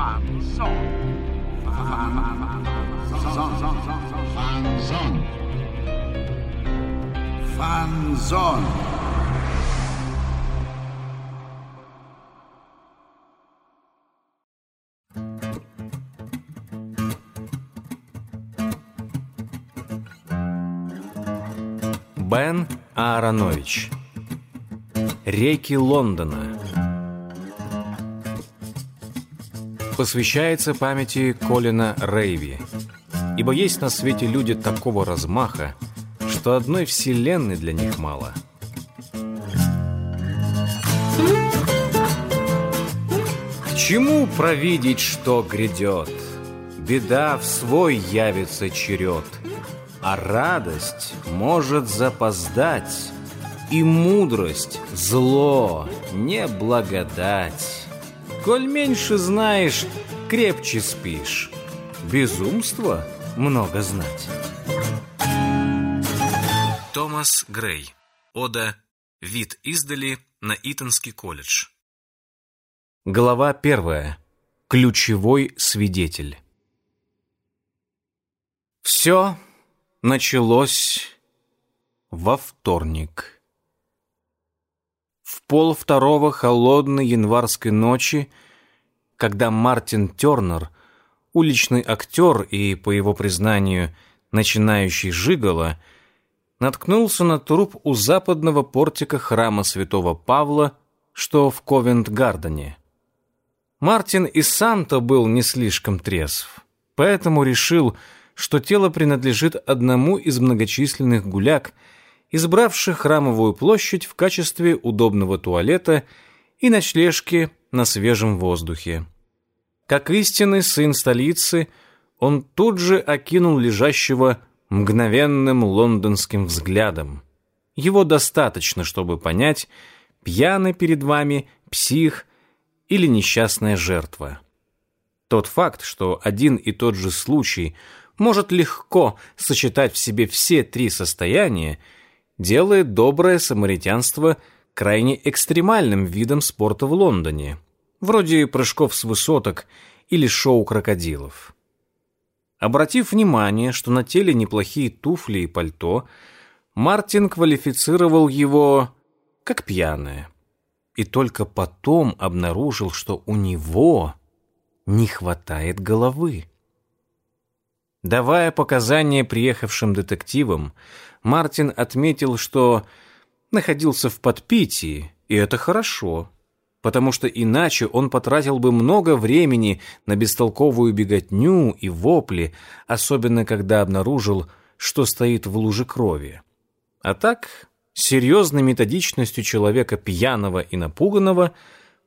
Фанзон. Фанзон. Фанзон. Бен Ааронович Реки Лондона Посвящается памяти Колина Рейви Ибо есть на свете люди такого размаха, что одной вселенной для них мало. К чему провидеть, что грядет? Беда в свой явится черед, а радость может запоздать, и мудрость — зло, не благодать. Коль меньше знаешь, крепче спишь. Безумство много знать. Томас Грей. Ода «Вид издали» на Итонский колледж. Глава первая. Ключевой свидетель. Все началось во вторник. В пол второго холодной январской ночи, когда Мартин Тернер, уличный актер и, по его признанию, начинающий жигало, наткнулся на труп у западного портика храма святого Павла, что в Ковент-Гардене. Мартин и сам-то был не слишком трезв, поэтому решил, что тело принадлежит одному из многочисленных гуляк, избравших храмовую площадь в качестве удобного туалета и ночлежки на свежем воздухе. Как истинный сын столицы, он тут же окинул лежащего мгновенным лондонским взглядом. Его достаточно, чтобы понять, пьяный перед вами псих или несчастная жертва. Тот факт, что один и тот же случай может легко сочетать в себе все три состояния, делает доброе самаритянство крайне экстремальным видом спорта в Лондоне, вроде прыжков с высоток или шоу крокодилов. Обратив внимание, что на теле неплохие туфли и пальто, Мартин квалифицировал его как пьяное. И только потом обнаружил, что у него не хватает головы. Давая показания приехавшим детективам, Мартин отметил, что находился в подпитии, и это хорошо потому что иначе он потратил бы много времени на бестолковую беготню и вопли, особенно когда обнаружил, что стоит в луже крови. А так, серьезной методичностью человека пьяного и напуганного,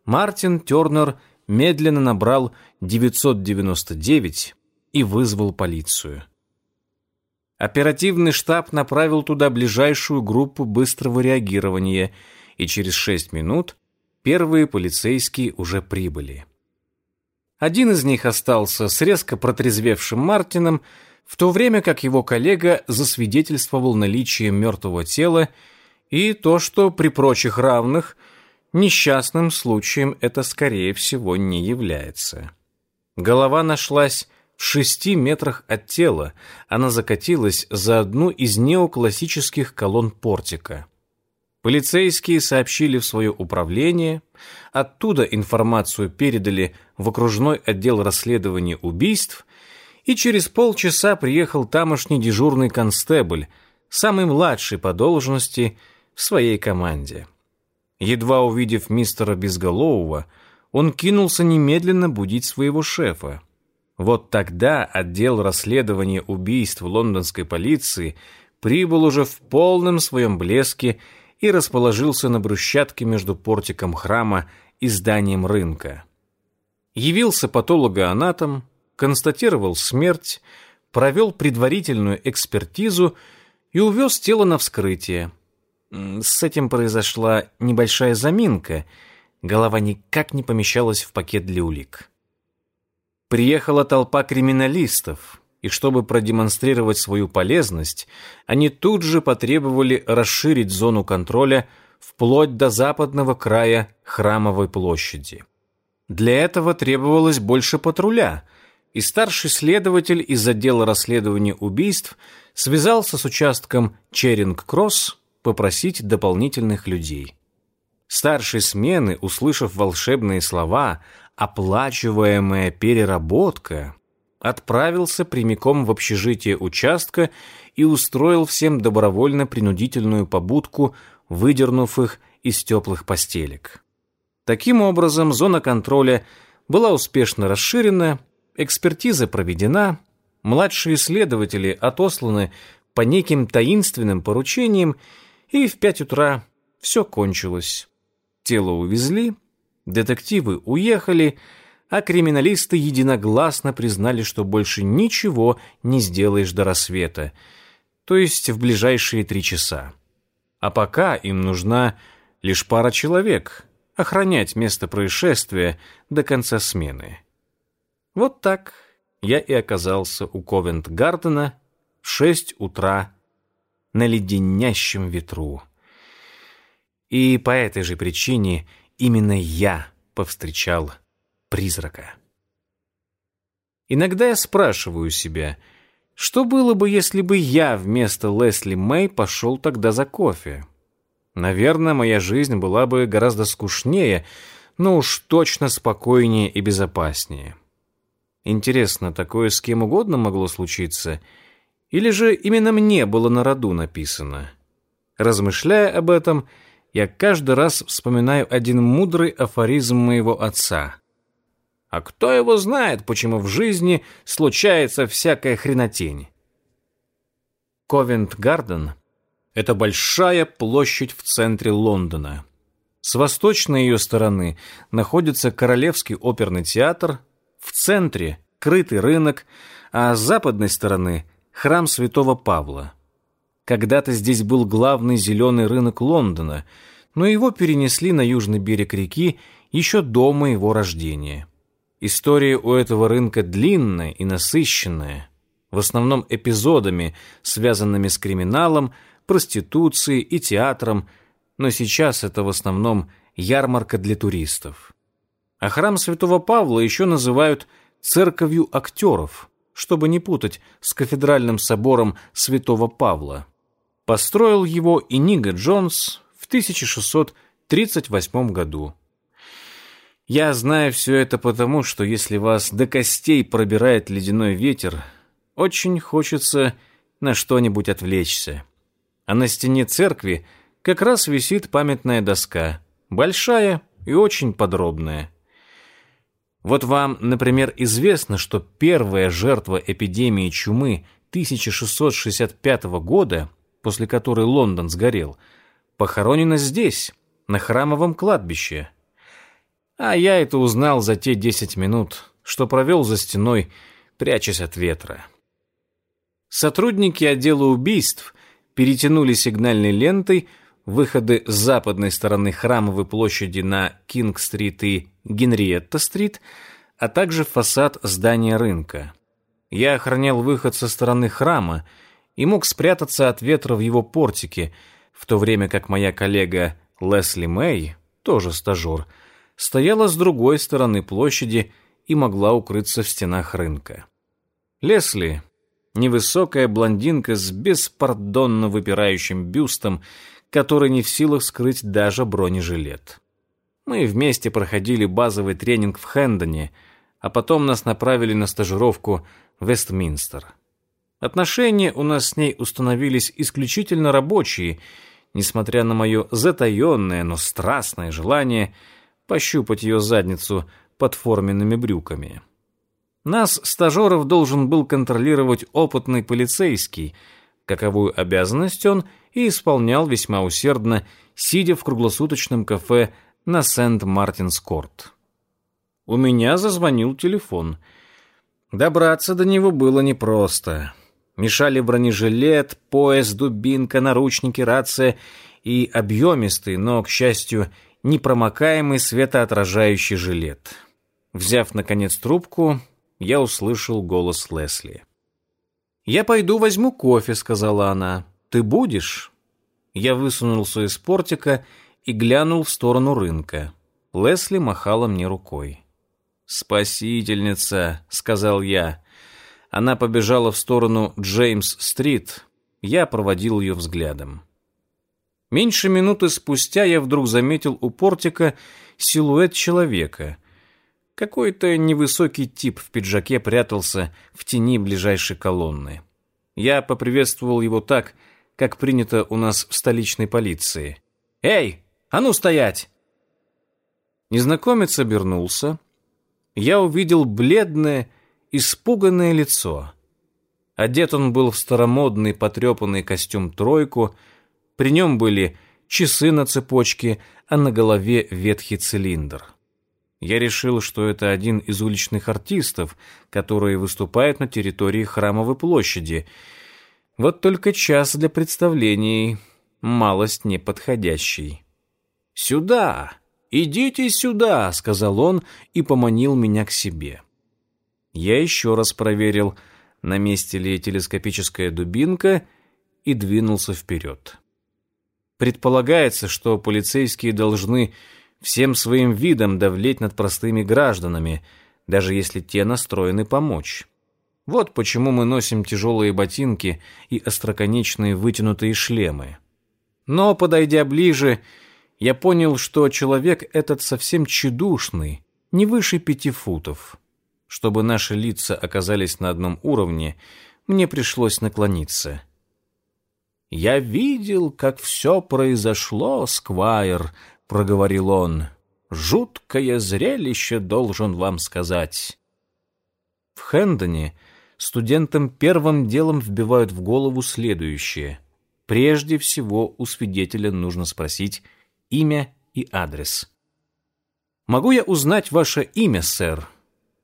Мартин Тернер медленно набрал 999 и вызвал полицию. Оперативный штаб направил туда ближайшую группу быстрого реагирования, и через шесть минут Первые полицейские уже прибыли. Один из них остался с резко протрезвевшим Мартином, в то время как его коллега засвидетельствовал наличие мертвого тела и то, что при прочих равных несчастным случаем это, скорее всего, не является. Голова нашлась в шести метрах от тела, она закатилась за одну из неоклассических колонн портика. Полицейские сообщили в свое управление, оттуда информацию передали в окружной отдел расследования убийств, и через полчаса приехал тамошний дежурный констебль, самый младший по должности в своей команде. Едва увидев мистера Безголового, он кинулся немедленно будить своего шефа. Вот тогда отдел расследования убийств лондонской полиции прибыл уже в полном своем блеске и расположился на брусчатке между портиком храма и зданием рынка. Явился патологоанатом, констатировал смерть, провел предварительную экспертизу и увез тело на вскрытие. С этим произошла небольшая заминка, голова никак не помещалась в пакет для улик. Приехала толпа криминалистов, и чтобы продемонстрировать свою полезность, они тут же потребовали расширить зону контроля вплоть до западного края Храмовой площади. Для этого требовалось больше патруля, и старший следователь из отдела расследования убийств связался с участком Черинг-Кросс попросить дополнительных людей. Старший смены, услышав волшебные слова «оплачиваемая переработка», отправился прямиком в общежитие участка и устроил всем добровольно-принудительную побудку, выдернув их из теплых постелек. Таким образом, зона контроля была успешно расширена, экспертиза проведена, младшие следователи отосланы по неким таинственным поручениям, и в пять утра все кончилось. Тело увезли, детективы уехали, а криминалисты единогласно признали, что больше ничего не сделаешь до рассвета, то есть в ближайшие три часа. А пока им нужна лишь пара человек охранять место происшествия до конца смены. Вот так я и оказался у Ковент-Гардена в шесть утра на леденящем ветру. И по этой же причине именно я повстречал призрака. Иногда я спрашиваю себя, что было бы, если бы я вместо Лесли Мэй пошел тогда за кофе? Наверное, моя жизнь была бы гораздо скучнее, но уж точно спокойнее и безопаснее. Интересно, такое с кем угодно могло случиться? Или же именно мне было на роду написано? Размышляя об этом, я каждый раз вспоминаю один мудрый афоризм моего отца. А кто его знает, почему в жизни случается всякая хренотень? Ковент-Гарден — это большая площадь в центре Лондона. С восточной ее стороны находится Королевский оперный театр, в центре — крытый рынок, а с западной стороны — храм святого Павла — когда-то здесь был главный зеленый рынок Лондона, но его перенесли на южный берег реки еще до моего рождения. История у этого рынка длинная и насыщенная, в основном эпизодами, связанными с криминалом, проституцией и театром, но сейчас это в основном ярмарка для туристов. А храм Святого Павла еще называют «церковью актеров», чтобы не путать с кафедральным собором Святого Павла. Построил его Иниго Джонс в 1638 году. Я знаю все это потому, что если вас до костей пробирает ледяной ветер, очень хочется на что-нибудь отвлечься. А на стене церкви как раз висит памятная доска, большая и очень подробная. Вот вам, например, известно, что первая жертва эпидемии чумы 1665 года после которой Лондон сгорел, похоронена здесь, на храмовом кладбище. А я это узнал за те десять минут, что провел за стеной, прячась от ветра. Сотрудники отдела убийств перетянули сигнальной лентой выходы с западной стороны Храмовой площади на Кинг-стрит и Генриетта-стрит, а также фасад здания рынка. Я охранял выход со стороны храма, и мог спрятаться от ветра в его портике, в то время как моя коллега Лесли Мэй, тоже стажер, стояла с другой стороны площади и могла укрыться в стенах рынка. Лесли, невысокая блондинка с беспардонно выпирающим бюстом, который не в силах скрыть даже бронежилет. Мы вместе проходили базовый тренинг в Хэндоне, а потом нас направили на стажировку в Вестминстер. Отношения у нас с ней установились исключительно рабочие, несмотря на мое затаенное, но страстное желание пощупать ее задницу под форменными брюками. Нас, стажеров, должен был контролировать опытный полицейский, каковую обязанность он и исполнял весьма усердно, сидя в круглосуточном кафе на Сент-Мартинс-Корт. У меня зазвонил телефон. Добраться до него было непросто. Мешали бронежилет, пояс, дубинка, наручники, рация и объемистый, но, к счастью, непромокаемый светоотражающий жилет. Взяв, наконец, трубку, я услышал голос Лесли. «Я пойду возьму кофе», — сказала она. «Ты будешь?» Я высунулся из портика и глянул в сторону рынка. Лесли махала мне рукой. «Спасительница», — сказал я. Она побежала в сторону Джеймс-стрит. Я проводил ее взглядом. Меньше минуты спустя я вдруг заметил у портика силуэт человека. Какой-то невысокий тип в пиджаке прятался в тени ближайшей колонны. Я поприветствовал его так, как принято у нас в столичной полиции. «Эй, а ну стоять!» Незнакомец обернулся. Я увидел бледное, испуганное лицо. Одет он был в старомодный потрепанный костюм-тройку, при нем были часы на цепочке, а на голове ветхий цилиндр. Я решил, что это один из уличных артистов, которые выступают на территории Храмовой площади. Вот только час для представлений малость неподходящий. «Сюда! Идите сюда!» — сказал он и поманил меня к себе. Я еще раз проверил, на месте ли телескопическая дубинка, и двинулся вперед. Предполагается, что полицейские должны всем своим видом давлеть над простыми гражданами, даже если те настроены помочь. Вот почему мы носим тяжелые ботинки и остроконечные вытянутые шлемы. Но, подойдя ближе, я понял, что человек этот совсем тщедушный, не выше пяти футов. Чтобы наши лица оказались на одном уровне, мне пришлось наклониться — «Я видел, как все произошло, Сквайр», — проговорил он. «Жуткое зрелище, должен вам сказать». В Хэндоне студентам первым делом вбивают в голову следующее. Прежде всего у свидетеля нужно спросить имя и адрес. «Могу я узнать ваше имя, сэр?»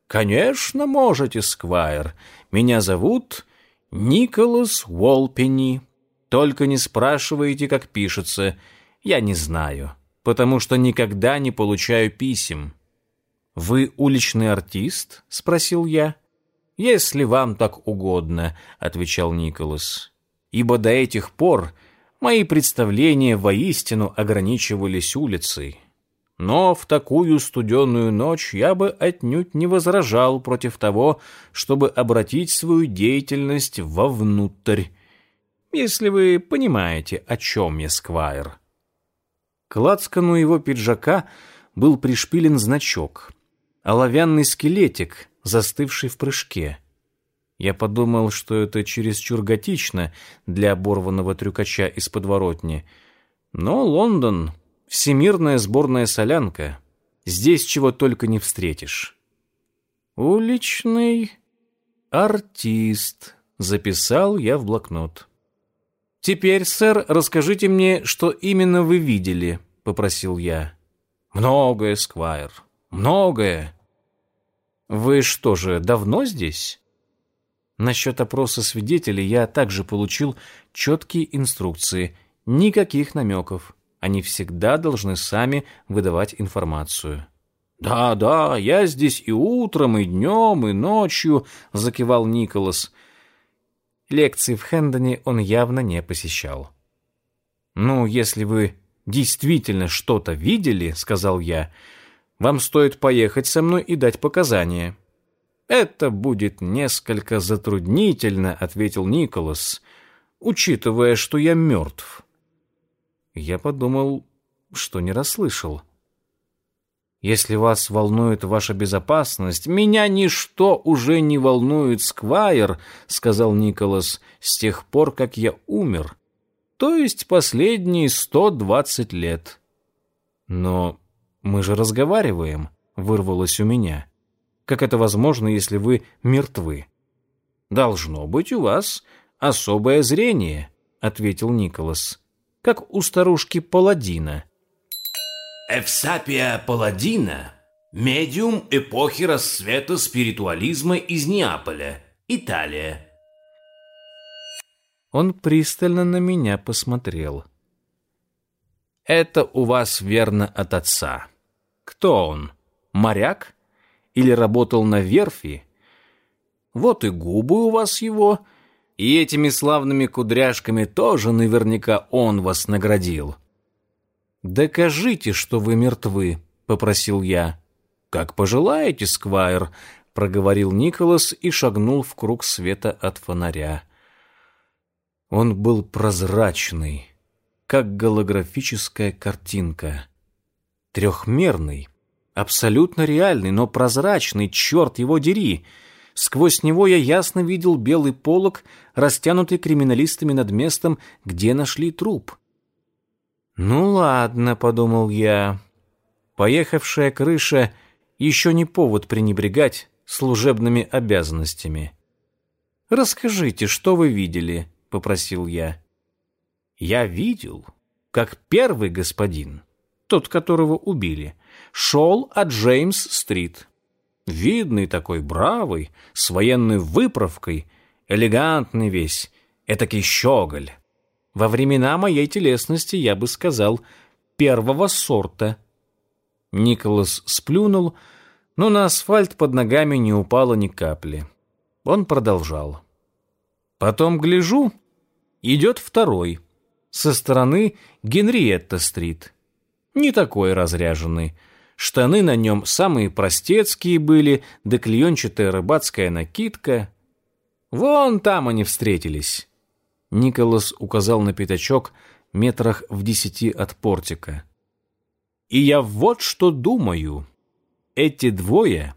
«Конечно можете, Сквайр. Меня зовут Николас Уолпени». Только не спрашивайте, как пишется. Я не знаю, потому что никогда не получаю писем. Вы уличный артист? спросил я. Если вам так угодно, отвечал Николас. Ибо до этих пор мои представления воистину ограничивались улицей. Но в такую студенную ночь я бы отнюдь не возражал против того, чтобы обратить свою деятельность вовнутрь, если вы понимаете, о чем я, Сквайр. К лацкану его пиджака был пришпилен значок, оловянный скелетик, застывший в прыжке. Я подумал, что это чересчур готично для оборванного трюкача из подворотни. Но Лондон — всемирная сборная солянка. Здесь чего только не встретишь. «Уличный артист», — записал я в блокнот. «Теперь, сэр, расскажите мне, что именно вы видели», — попросил я. «Многое, Сквайр, многое». «Вы что же, давно здесь?» Насчет опроса свидетелей я также получил четкие инструкции, никаких намеков. Они всегда должны сами выдавать информацию. «Да, да, я здесь и утром, и днем, и ночью», — закивал Николас. Лекции в Хэндоне он явно не посещал. «Ну, если вы действительно что-то видели, — сказал я, — вам стоит поехать со мной и дать показания». «Это будет несколько затруднительно», — ответил Николас, «учитывая, что я мертв». Я подумал, что не расслышал. Если вас волнует ваша безопасность, меня ничто уже не волнует, Сквайр, сказал Николас, с тех пор, как я умер, то есть последние сто двадцать лет. Но мы же разговариваем, вырвалось у меня. Как это возможно, если вы мертвы? Должно быть у вас особое зрение, ответил Николас, как у старушки Паладина. Эвсапия Паладина – медиум эпохи расцвета спиритуализма из Неаполя, Италия. Он пристально на меня посмотрел. «Это у вас верно от отца. Кто он? Моряк? Или работал на верфи? Вот и губы у вас его, и этими славными кудряшками тоже наверняка он вас наградил». «Докажите, что вы мертвы», — попросил я. «Как пожелаете, Сквайр», — проговорил Николас и шагнул в круг света от фонаря. Он был прозрачный, как голографическая картинка. Трехмерный, абсолютно реальный, но прозрачный, черт его дери. Сквозь него я ясно видел белый полог, растянутый криминалистами над местом, где нашли труп. «Ну ладно», — подумал я, — «поехавшая крыша еще не повод пренебрегать служебными обязанностями». «Расскажите, что вы видели?» — попросил я. «Я видел, как первый господин, тот, которого убили, шел от Джеймс-стрит. Видный такой, бравый, с военной выправкой, элегантный весь, этакий щеголь. Во времена моей телесности, я бы сказал, первого сорта». Николас сплюнул, но на асфальт под ногами не упало ни капли. Он продолжал. Потом гляжу, идет второй, со стороны Генриетта-стрит. Не такой разряженный. Штаны на нем самые простецкие были, да клеенчатая рыбацкая накидка. Вон там они встретились. Николас указал на пятачок метрах в десяти от портика. И я вот что думаю. Эти двое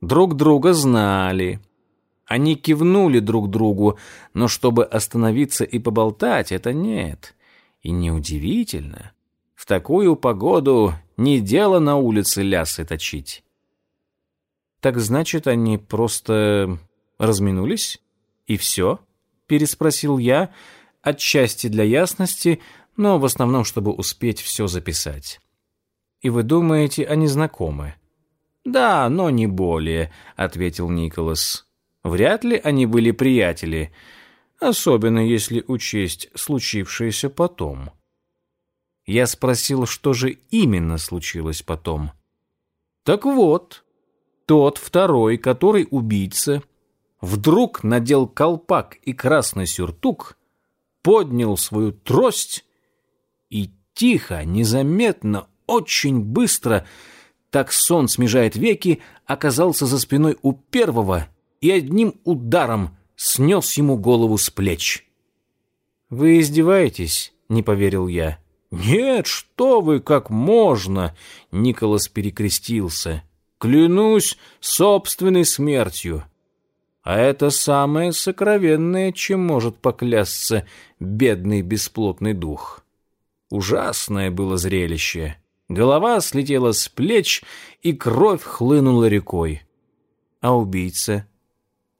друг друга знали. Они кивнули друг другу, но чтобы остановиться и поболтать, это нет. И неудивительно. В такую погоду не дело на улице лясы точить. Так значит, они просто разминулись? И все? Переспросил я, отчасти для ясности, но в основном, чтобы успеть все записать. И вы думаете, они знакомы? Да, но не более, ответил Николас. Вряд ли они были приятели, особенно если учесть случившееся потом. Я спросил, что же именно случилось потом. Так вот, тот второй, который убийца, вдруг надел колпак и красный сюртук, поднял свою трость и тихо, незаметно, очень быстро, так сон смежает веки, оказался за спиной у первого и одним ударом снес ему голову с плеч. «Вы издеваетесь?» — не поверил я. «Нет, что вы, как можно!» — Николас перекрестился. «Клянусь собственной смертью!» А это самое сокровенное, чем может поклясться бедный бесплотный дух. Ужасное было зрелище. Голова слетела с плеч, и кровь хлынула рекой. А убийца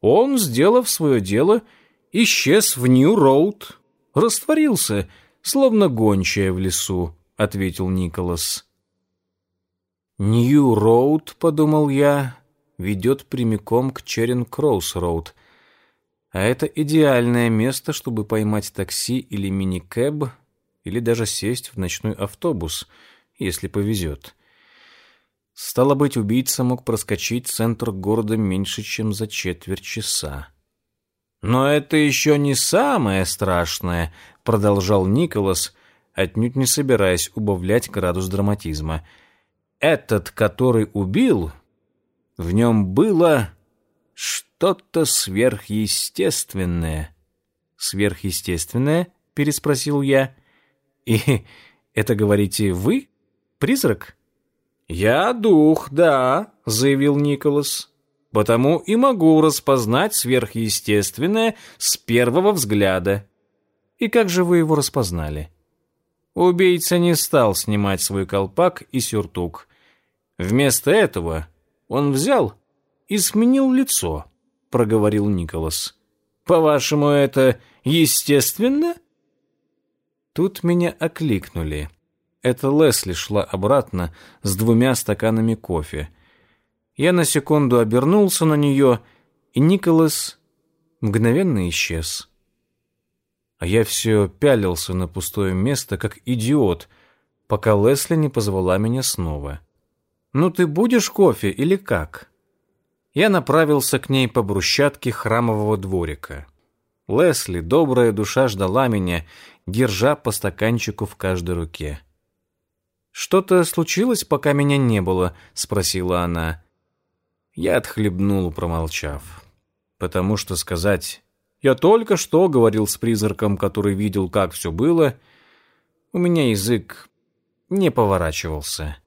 он, сделав свое дело, исчез в Нью-Роуд, растворился, словно гончая в лесу, — ответил Николас. «Нью-Роуд», — подумал я, — ведет прямиком к Черинг-Кросс-Роуд. А это идеальное место, чтобы поймать такси или мини-кэб, или даже сесть в ночной автобус, если повезет. Стало быть, убийца мог проскочить центр города меньше, чем за четверть часа. «Но это еще не самое страшное», — продолжал Николас, отнюдь не собираясь убавлять градус драматизма. «Этот, который убил, в нем было что-то сверхъестественное». «Сверхъестественное?» — переспросил я. «И это говорите вы, призрак?» «Я дух, да», — заявил Николас. «Потому и могу распознать сверхъестественное с первого взгляда». «И как же вы его распознали?» Убийца не стал снимать свой колпак и сюртук. Вместо этого он взял и сменил лицо, проговорил Николас. По-вашему, это естественно? Тут меня окликнули. Это Лесли шла обратно с двумя стаканами кофе. Я на секунду обернулся на нее, и Николас мгновенно исчез. А я все пялился на пустое место, как идиот, пока Лесли не позвала меня снова. «Ну ты будешь кофе или как?» Я направился к ней по брусчатке храмового дворика. Лесли, добрая душа, ждала меня, держа по стаканчику в каждой руке. «Что-то случилось, пока меня не было?» — спросила она. Я отхлебнул, промолчав. Потому что сказать «я только что говорил с призраком, который видел, как все было», у меня язык не поворачивался.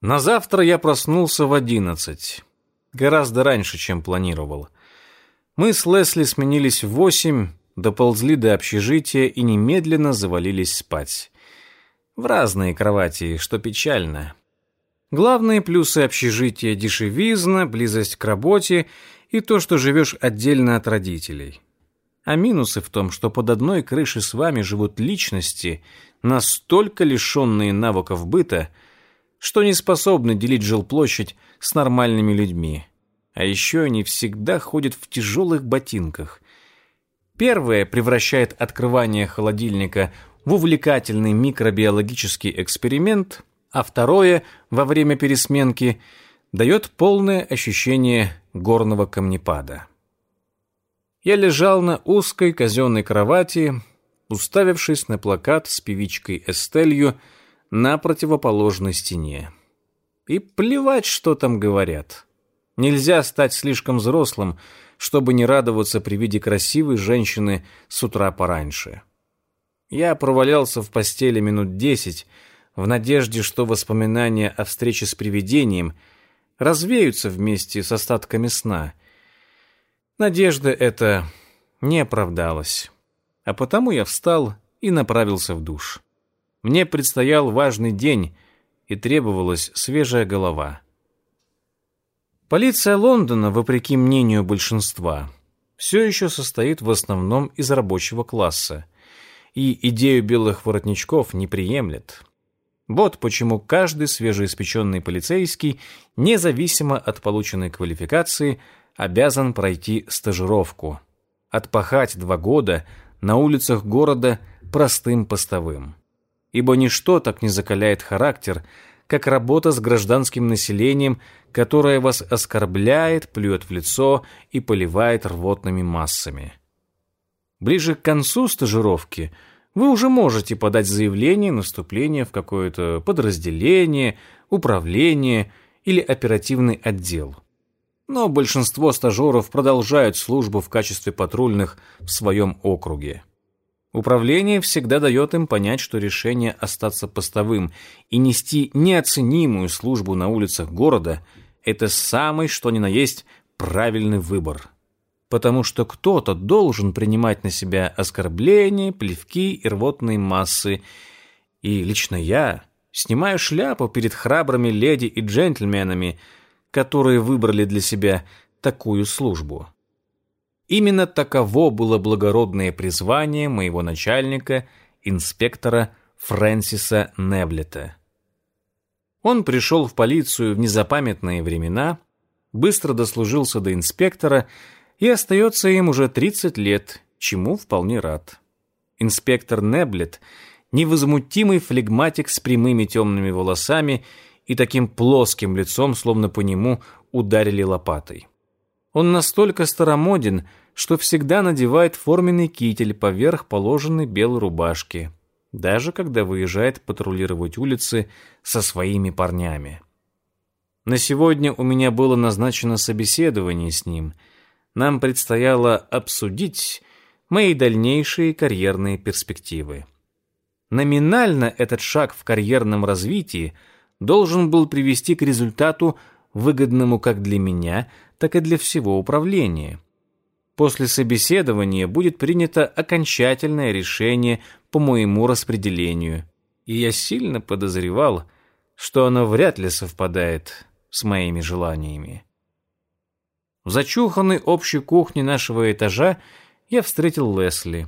На завтра я проснулся в одиннадцать. Гораздо раньше, чем планировал. Мы с Лесли сменились в восемь, доползли до общежития и немедленно завалились спать. В разные кровати, что печально. Главные плюсы общежития – дешевизна, близость к работе и то, что живешь отдельно от родителей. А минусы в том, что под одной крышей с вами живут личности, настолько лишенные навыков быта – что не способны делить жилплощадь с нормальными людьми. А еще они всегда ходят в тяжелых ботинках. Первое превращает открывание холодильника в увлекательный микробиологический эксперимент, а второе, во время пересменки, дает полное ощущение горного камнепада. Я лежал на узкой казенной кровати, уставившись на плакат с певичкой Эстелью, на противоположной стене. И плевать, что там говорят. Нельзя стать слишком взрослым, чтобы не радоваться при виде красивой женщины с утра пораньше. Я провалялся в постели минут десять, в надежде, что воспоминания о встрече с привидением развеются вместе с остатками сна. Надежда эта не оправдалась, а потому я встал и направился в душ. Мне предстоял важный день, и требовалась свежая голова. Полиция Лондона, вопреки мнению большинства, все еще состоит в основном из рабочего класса, и идею белых воротничков не приемлет. Вот почему каждый свежеиспеченный полицейский, независимо от полученной квалификации, обязан пройти стажировку, отпахать два года на улицах города простым постовым ибо ничто так не закаляет характер, как работа с гражданским населением, которое вас оскорбляет, плюет в лицо и поливает рвотными массами. Ближе к концу стажировки вы уже можете подать заявление на вступление в какое-то подразделение, управление или оперативный отдел. Но большинство стажеров продолжают службу в качестве патрульных в своем округе. Управление всегда дает им понять, что решение остаться постовым и нести неоценимую службу на улицах города – это самый, что ни на есть, правильный выбор. Потому что кто-то должен принимать на себя оскорбления, плевки и рвотные массы. И лично я снимаю шляпу перед храбрыми леди и джентльменами, которые выбрали для себя такую службу. Именно таково было благородное призвание моего начальника, инспектора Фрэнсиса Неблета. Он пришел в полицию в незапамятные времена, быстро дослужился до инспектора и остается им уже 30 лет, чему вполне рад. Инспектор Неблет – невозмутимый флегматик с прямыми темными волосами и таким плоским лицом, словно по нему ударили лопатой. Он настолько старомоден – что всегда надевает форменный китель поверх положенной белой рубашки, даже когда выезжает патрулировать улицы со своими парнями. На сегодня у меня было назначено собеседование с ним. Нам предстояло обсудить мои дальнейшие карьерные перспективы. Номинально этот шаг в карьерном развитии должен был привести к результату, выгодному как для меня, так и для всего управления – После собеседования будет принято окончательное решение по моему распределению, и я сильно подозревал, что оно вряд ли совпадает с моими желаниями. В зачуханной общей кухне нашего этажа я встретил Лесли.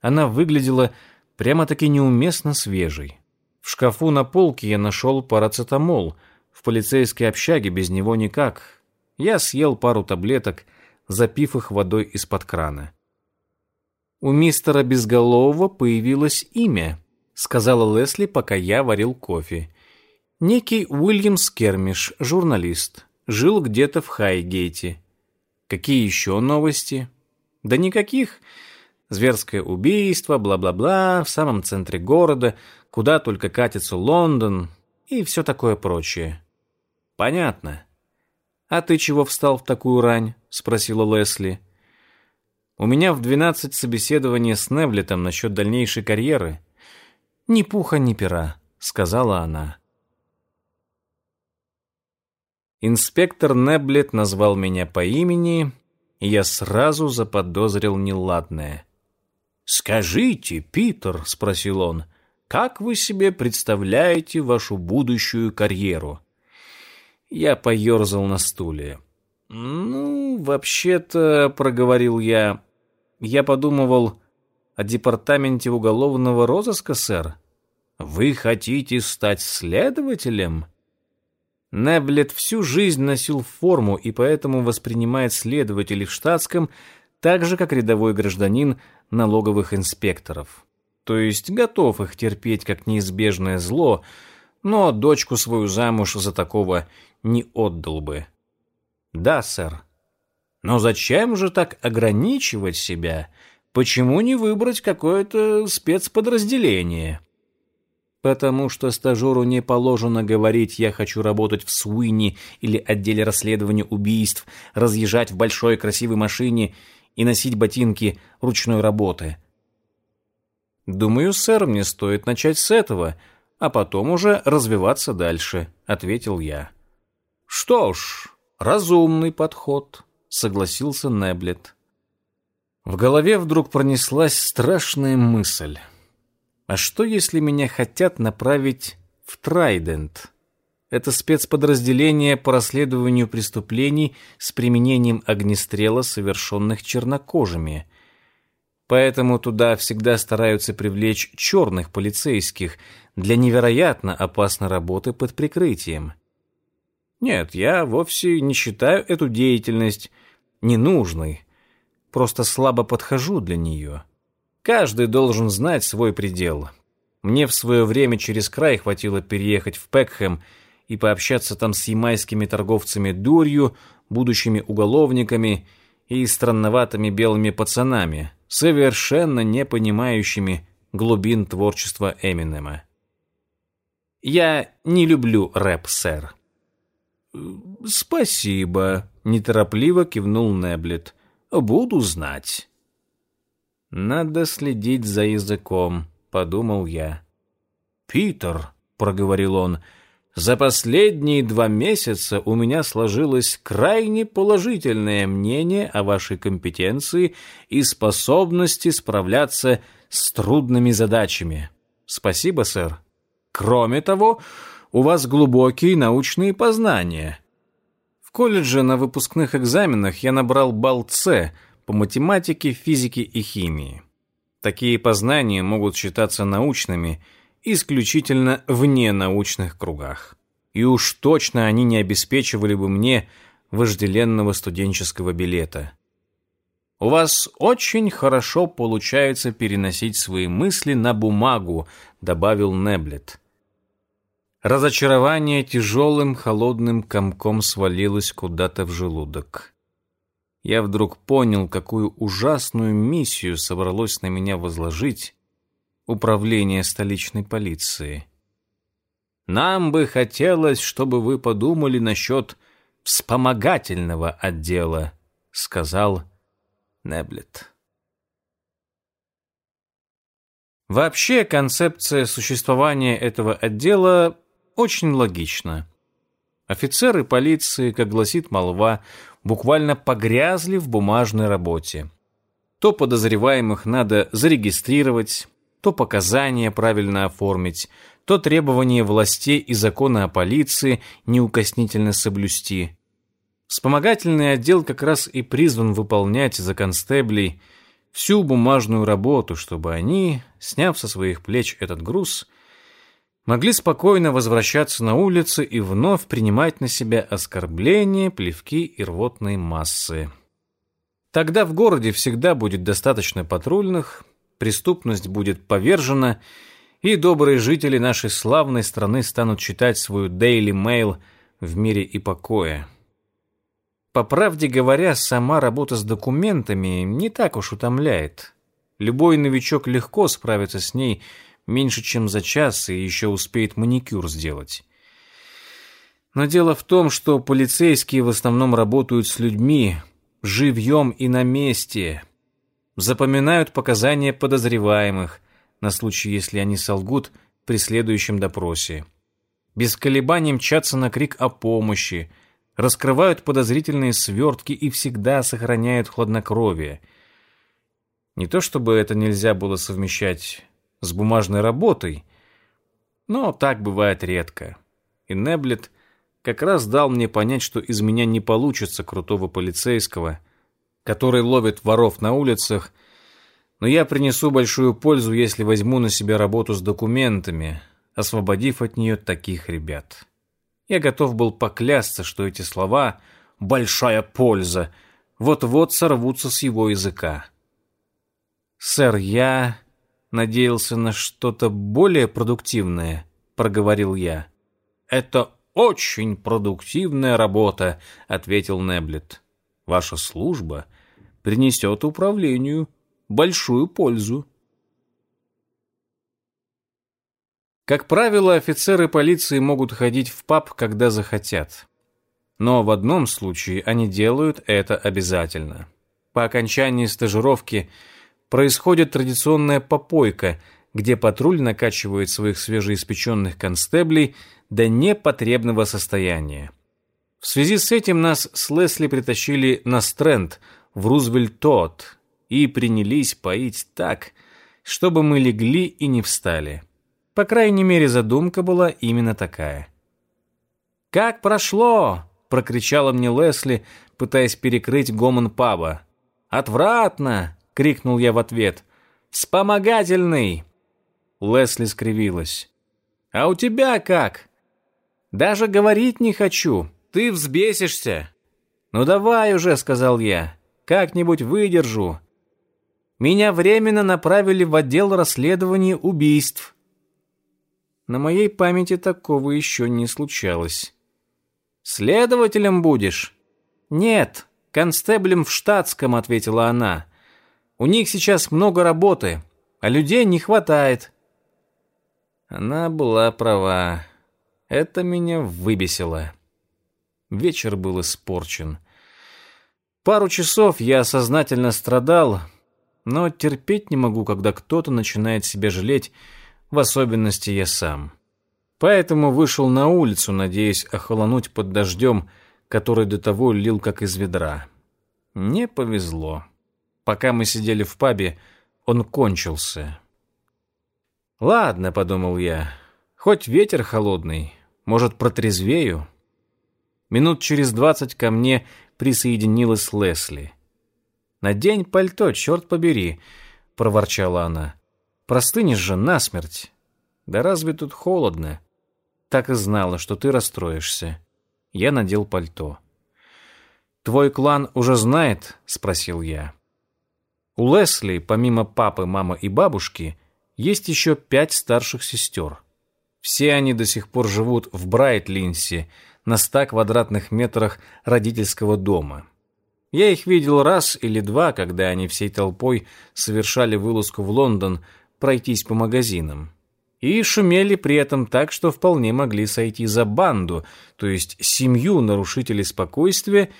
Она выглядела прямо-таки неуместно свежей. В шкафу на полке я нашел парацетамол. В полицейской общаге без него никак. Я съел пару таблеток – запив их водой из-под крана. У мистера Безголового появилось имя, сказала Лесли, пока я варил кофе. Некий Уильям Скермиш, журналист, жил где-то в Хайгейте. Какие еще новости? Да никаких. Зверское убийство, бла-бла-бла, в самом центре города, куда только катится Лондон и все такое прочее. Понятно. А ты чего встал в такую рань? спросила Лесли. У меня в двенадцать собеседование с Невлетом насчет дальнейшей карьеры. Ни пуха, ни пера, сказала она. Инспектор Неблет назвал меня по имени, и я сразу заподозрил неладное. «Скажите, Питер», — спросил он, — «как вы себе представляете вашу будущую карьеру?» Я поерзал на стуле. «Ну, вообще-то», — проговорил я, — «я подумывал о департаменте уголовного розыска, сэр. Вы хотите стать следователем?» Неблет всю жизнь носил форму и поэтому воспринимает следователей в штатском так же, как рядовой гражданин налоговых инспекторов. То есть готов их терпеть как неизбежное зло, но дочку свою замуж за такого не отдал бы. Да, сэр. Но зачем же так ограничивать себя? Почему не выбрать какое-то спецподразделение? Потому что стажеру не положено говорить «я хочу работать в Суини» или отделе расследования убийств, разъезжать в большой красивой машине и носить ботинки ручной работы. «Думаю, сэр, мне стоит начать с этого, а потом уже развиваться дальше», — ответил я. «Что ж, разумный подход», — согласился Неблет. В голове вдруг пронеслась страшная мысль. А что, если меня хотят направить в Трайдент? Это спецподразделение по расследованию преступлений с применением огнестрела, совершенных чернокожими. Поэтому туда всегда стараются привлечь черных полицейских для невероятно опасной работы под прикрытием. Нет, я вовсе не считаю эту деятельность ненужной, просто слабо подхожу для нее. Каждый должен знать свой предел. Мне в свое время через край хватило переехать в Пекхэм и пообщаться там с ямайскими торговцами дурью, будущими уголовниками и странноватыми белыми пацанами, совершенно не понимающими глубин творчества Эминема. Я не люблю рэп, сэр. Спасибо, неторопливо кивнул Неблет. Буду знать. «Надо следить за языком», — подумал я. «Питер», — проговорил он, — «за последние два месяца у меня сложилось крайне положительное мнение о вашей компетенции и способности справляться с трудными задачами. Спасибо, сэр. Кроме того, у вас глубокие научные познания». В колледже на выпускных экзаменах я набрал балл «С», по математике, физике и химии. Такие познания могут считаться научными исключительно вне научных кругах. И уж точно они не обеспечивали бы мне вожделенного студенческого билета. У вас очень хорошо получается переносить свои мысли на бумагу, добавил Неблет. Разочарование тяжелым холодным комком свалилось куда-то в желудок я вдруг понял, какую ужасную миссию собралось на меня возложить управление столичной полиции. Нам бы хотелось, чтобы вы подумали насчет вспомогательного отдела, сказал Неблет. Вообще концепция существования этого отдела очень логична. Офицеры полиции, как гласит молва, буквально погрязли в бумажной работе. То подозреваемых надо зарегистрировать, то показания правильно оформить, то требования властей и законы о полиции неукоснительно соблюсти. Вспомогательный отдел как раз и призван выполнять за констеблей всю бумажную работу, чтобы они, сняв со своих плеч этот груз, могли спокойно возвращаться на улицы и вновь принимать на себя оскорбления, плевки и рвотные массы. Тогда в городе всегда будет достаточно патрульных, преступность будет повержена, и добрые жители нашей славной страны станут читать свою Daily Mail в мире и покое. По правде говоря, сама работа с документами не так уж утомляет. Любой новичок легко справится с ней меньше, чем за час, и еще успеет маникюр сделать. Но дело в том, что полицейские в основном работают с людьми, живьем и на месте. Запоминают показания подозреваемых на случай, если они солгут при следующем допросе. Без колебаний мчатся на крик о помощи, раскрывают подозрительные свертки и всегда сохраняют хладнокровие. Не то чтобы это нельзя было совмещать с бумажной работой, но так бывает редко. И Неблет как раз дал мне понять, что из меня не получится крутого полицейского, который ловит воров на улицах, но я принесу большую пользу, если возьму на себя работу с документами, освободив от нее таких ребят. Я готов был поклясться, что эти слова «большая польза» вот-вот сорвутся с его языка. «Сэр, я надеялся на что-то более продуктивное», — проговорил я. «Это очень продуктивная работа», — ответил Неблет. «Ваша служба принесет управлению большую пользу». Как правило, офицеры полиции могут ходить в паб, когда захотят. Но в одном случае они делают это обязательно. По окончании стажировки происходит традиционная попойка, где патруль накачивает своих свежеиспеченных констеблей до непотребного состояния. В связи с этим нас с Лесли притащили на Стрэнд, в Рузвельт-Тот, и принялись поить так, чтобы мы легли и не встали. По крайней мере, задумка была именно такая. «Как прошло?» — прокричала мне Лесли, пытаясь перекрыть гомон паба. «Отвратно!» — крикнул я в ответ. «Вспомогательный!» Лесли скривилась. «А у тебя как?» «Даже говорить не хочу. Ты взбесишься». «Ну давай уже», — сказал я. «Как-нибудь выдержу». Меня временно направили в отдел расследования убийств. На моей памяти такого еще не случалось. «Следователем будешь?» «Нет, констеблем в штатском», — ответила она. «У них сейчас много работы, а людей не хватает». Она была права. Это меня выбесило. Вечер был испорчен. Пару часов я сознательно страдал, но терпеть не могу, когда кто-то начинает себя жалеть, в особенности я сам. Поэтому вышел на улицу, надеясь охолонуть под дождем, который до того лил как из ведра. Не повезло. Пока мы сидели в пабе, он кончился. «Ладно», — подумал я, — «хоть ветер холодный, может, протрезвею?» Минут через двадцать ко мне присоединилась Лесли. «Надень пальто, черт побери», — проворчала она. Простынешь же насмерть. Да разве тут холодно? Так и знала, что ты расстроишься. Я надел пальто. Твой клан уже знает? спросил я. У Лесли, помимо папы, мамы и бабушки, есть еще пять старших сестер. Все они до сих пор живут в Брайтлинсе, на ста квадратных метрах родительского дома. Я их видел раз или два, когда они всей толпой совершали вылазку в Лондон пройтись по магазинам. И шумели при этом так, что вполне могли сойти за банду, то есть семью нарушителей спокойствия,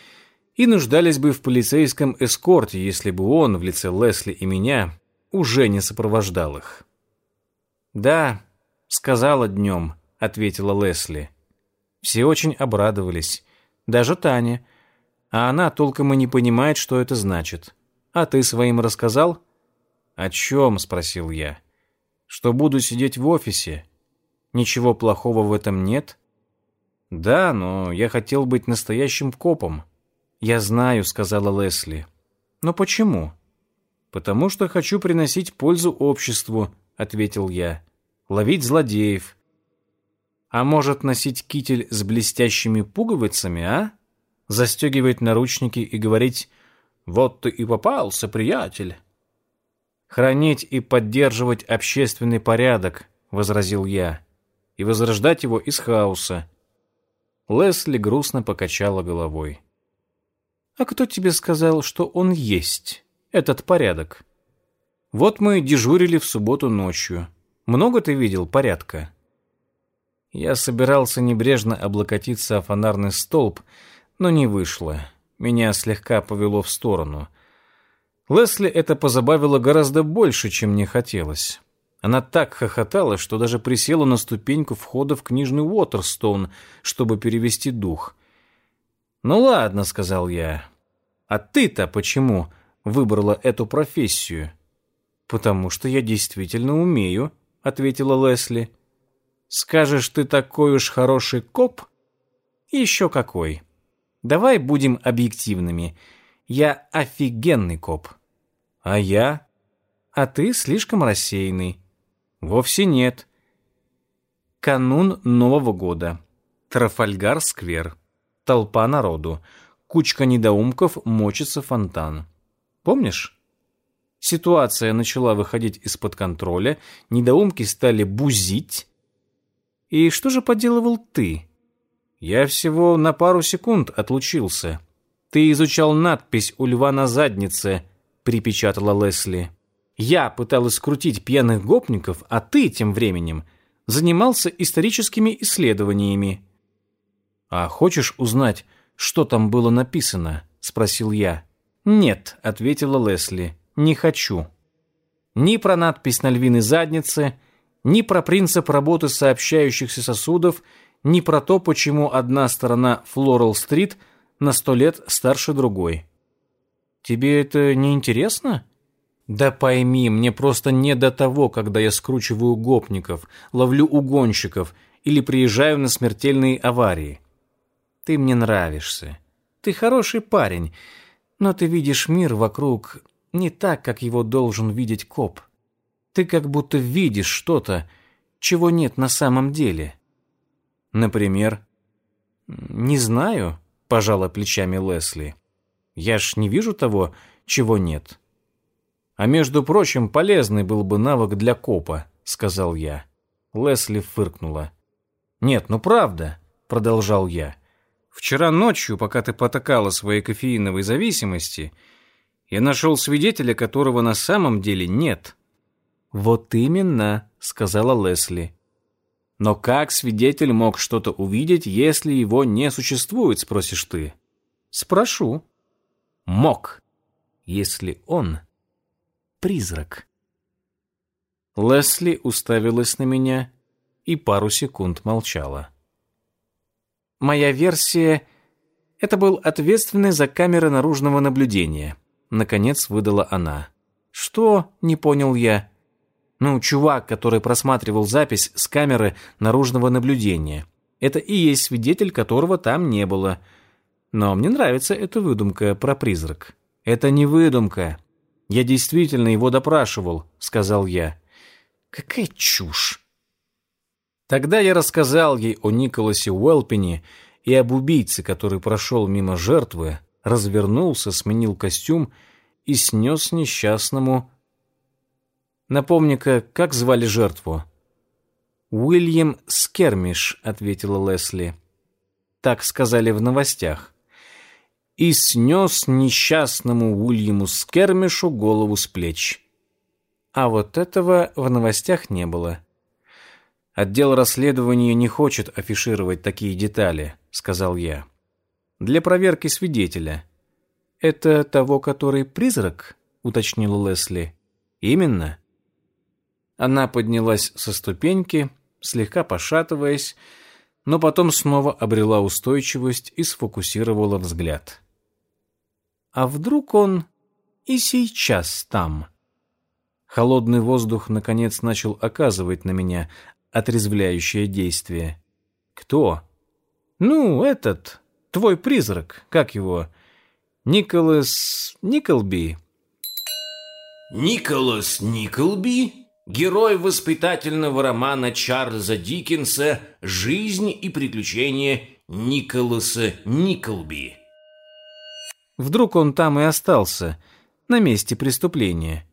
и нуждались бы в полицейском эскорте, если бы он, в лице Лесли и меня, уже не сопровождал их. «Да», — сказала днем», — ответила Лесли. Все очень обрадовались, даже Таня, а она толком и не понимает, что это значит. А ты своим рассказал?» «О чем?» — спросил я. «Что буду сидеть в офисе? Ничего плохого в этом нет?» «Да, но я хотел быть настоящим копом». «Я знаю», — сказала Лесли. «Но почему?» «Потому что хочу приносить пользу обществу», — ответил я. «Ловить злодеев». «А может, носить китель с блестящими пуговицами, а? Застегивать наручники и говорить Вот ты и попался, приятель. Хранить и поддерживать общественный порядок, возразил я, и возрождать его из хаоса. Лесли грустно покачала головой. А кто тебе сказал, что он есть, этот порядок? Вот мы дежурили в субботу ночью. Много ты видел порядка? Я собирался небрежно облокотиться о фонарный столб, но не вышло. Меня слегка повело в сторону. Лесли это позабавило гораздо больше, чем мне хотелось. Она так хохотала, что даже присела на ступеньку входа в книжный Уотерстоун, чтобы перевести дух. «Ну ладно», — сказал я. «А ты-то почему выбрала эту профессию?» «Потому что я действительно умею», — ответила Лесли. «Скажешь, ты такой уж хороший коп?» «Еще какой. Давай будем объективными. Я офигенный коп». «А я?» «А ты слишком рассеянный». «Вовсе нет». Канун Нового года. Трафальгар-сквер. Толпа народу. Кучка недоумков мочится фонтан. Помнишь? Ситуация начала выходить из-под контроля, недоумки стали бузить, и что же поделывал ты? Я всего на пару секунд отлучился. Ты изучал надпись у льва на заднице, припечатала Лесли. Я пыталась скрутить пьяных гопников, а ты тем временем занимался историческими исследованиями. А хочешь узнать, что там было написано? спросил я. Нет, ответила Лесли. Не хочу. Ни про надпись на львиной заднице, ни про принцип работы сообщающихся сосудов, ни про то, почему одна сторона Флорал-стрит на сто лет старше другой. Тебе это не интересно? Да пойми, мне просто не до того, когда я скручиваю гопников, ловлю угонщиков или приезжаю на смертельные аварии. Ты мне нравишься. Ты хороший парень, но ты видишь мир вокруг не так, как его должен видеть коп. Ты как будто видишь что-то, чего нет на самом деле. Например, не знаю, пожала плечами Лесли. Я ж не вижу того, чего нет. А между прочим, полезный был бы навык для копа, сказал я. Лесли фыркнула. Нет, ну правда, продолжал я. Вчера ночью, пока ты потакала своей кофеиновой зависимости, я нашел свидетеля, которого на самом деле нет. «Вот именно», — сказала Лесли. «Но как свидетель мог что-то увидеть, если его не существует, спросишь ты?» «Спрошу». «Мог, если он призрак». Лесли уставилась на меня и пару секунд молчала. «Моя версия — это был ответственный за камеры наружного наблюдения», — наконец выдала она. «Что?» — не понял я. Ну, чувак, который просматривал запись с камеры наружного наблюдения. Это и есть свидетель, которого там не было. Но мне нравится эта выдумка про призрак. Это не выдумка. Я действительно его допрашивал, сказал я. Какая чушь. Тогда я рассказал ей о Николасе Уэлпине и об убийце, который прошел мимо жертвы, развернулся, сменил костюм и снес несчастному Напомни-ка, как звали жертву?» «Уильям Скермиш», — ответила Лесли. Так сказали в новостях. И снес несчастному Уильяму Скермишу голову с плеч. А вот этого в новостях не было. «Отдел расследования не хочет афишировать такие детали», — сказал я. «Для проверки свидетеля». «Это того, который призрак?» — уточнила Лесли. «Именно. Она поднялась со ступеньки, слегка пошатываясь, но потом снова обрела устойчивость и сфокусировала взгляд. А вдруг он и сейчас там? Холодный воздух наконец начал оказывать на меня отрезвляющее действие. Кто? Ну, этот, твой призрак, как его? Николас Николби. Николас Николби? герой воспитательного романа Чарльза Диккенса «Жизнь и приключения Николаса Николби». Вдруг он там и остался, на месте преступления.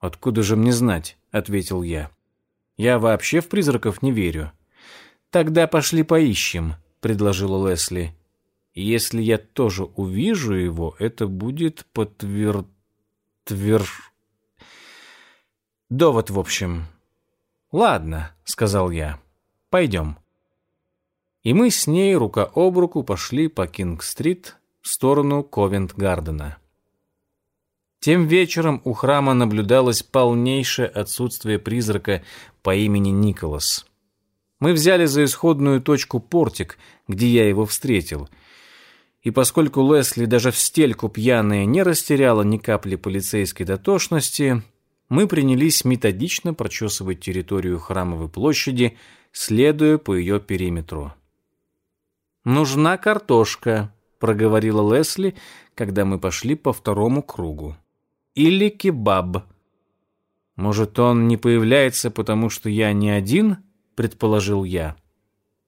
«Откуда же мне знать?» — ответил я. «Я вообще в призраков не верю». «Тогда пошли поищем», — предложила Лесли. «Если я тоже увижу его, это будет подтвер... твер... довод, в общем». «Ладно», — сказал я. «Пойдем». И мы с ней рука об руку пошли по Кинг-стрит в сторону Ковент-Гардена. Тем вечером у храма наблюдалось полнейшее отсутствие призрака по имени Николас. Мы взяли за исходную точку портик, где я его встретил. И поскольку Лесли даже в стельку пьяная не растеряла ни капли полицейской дотошности, мы принялись методично прочесывать территорию храмовой площади, следуя по ее периметру. «Нужна картошка», — проговорила Лесли, когда мы пошли по второму кругу или кебаб. Может, он не появляется, потому что я не один, предположил я.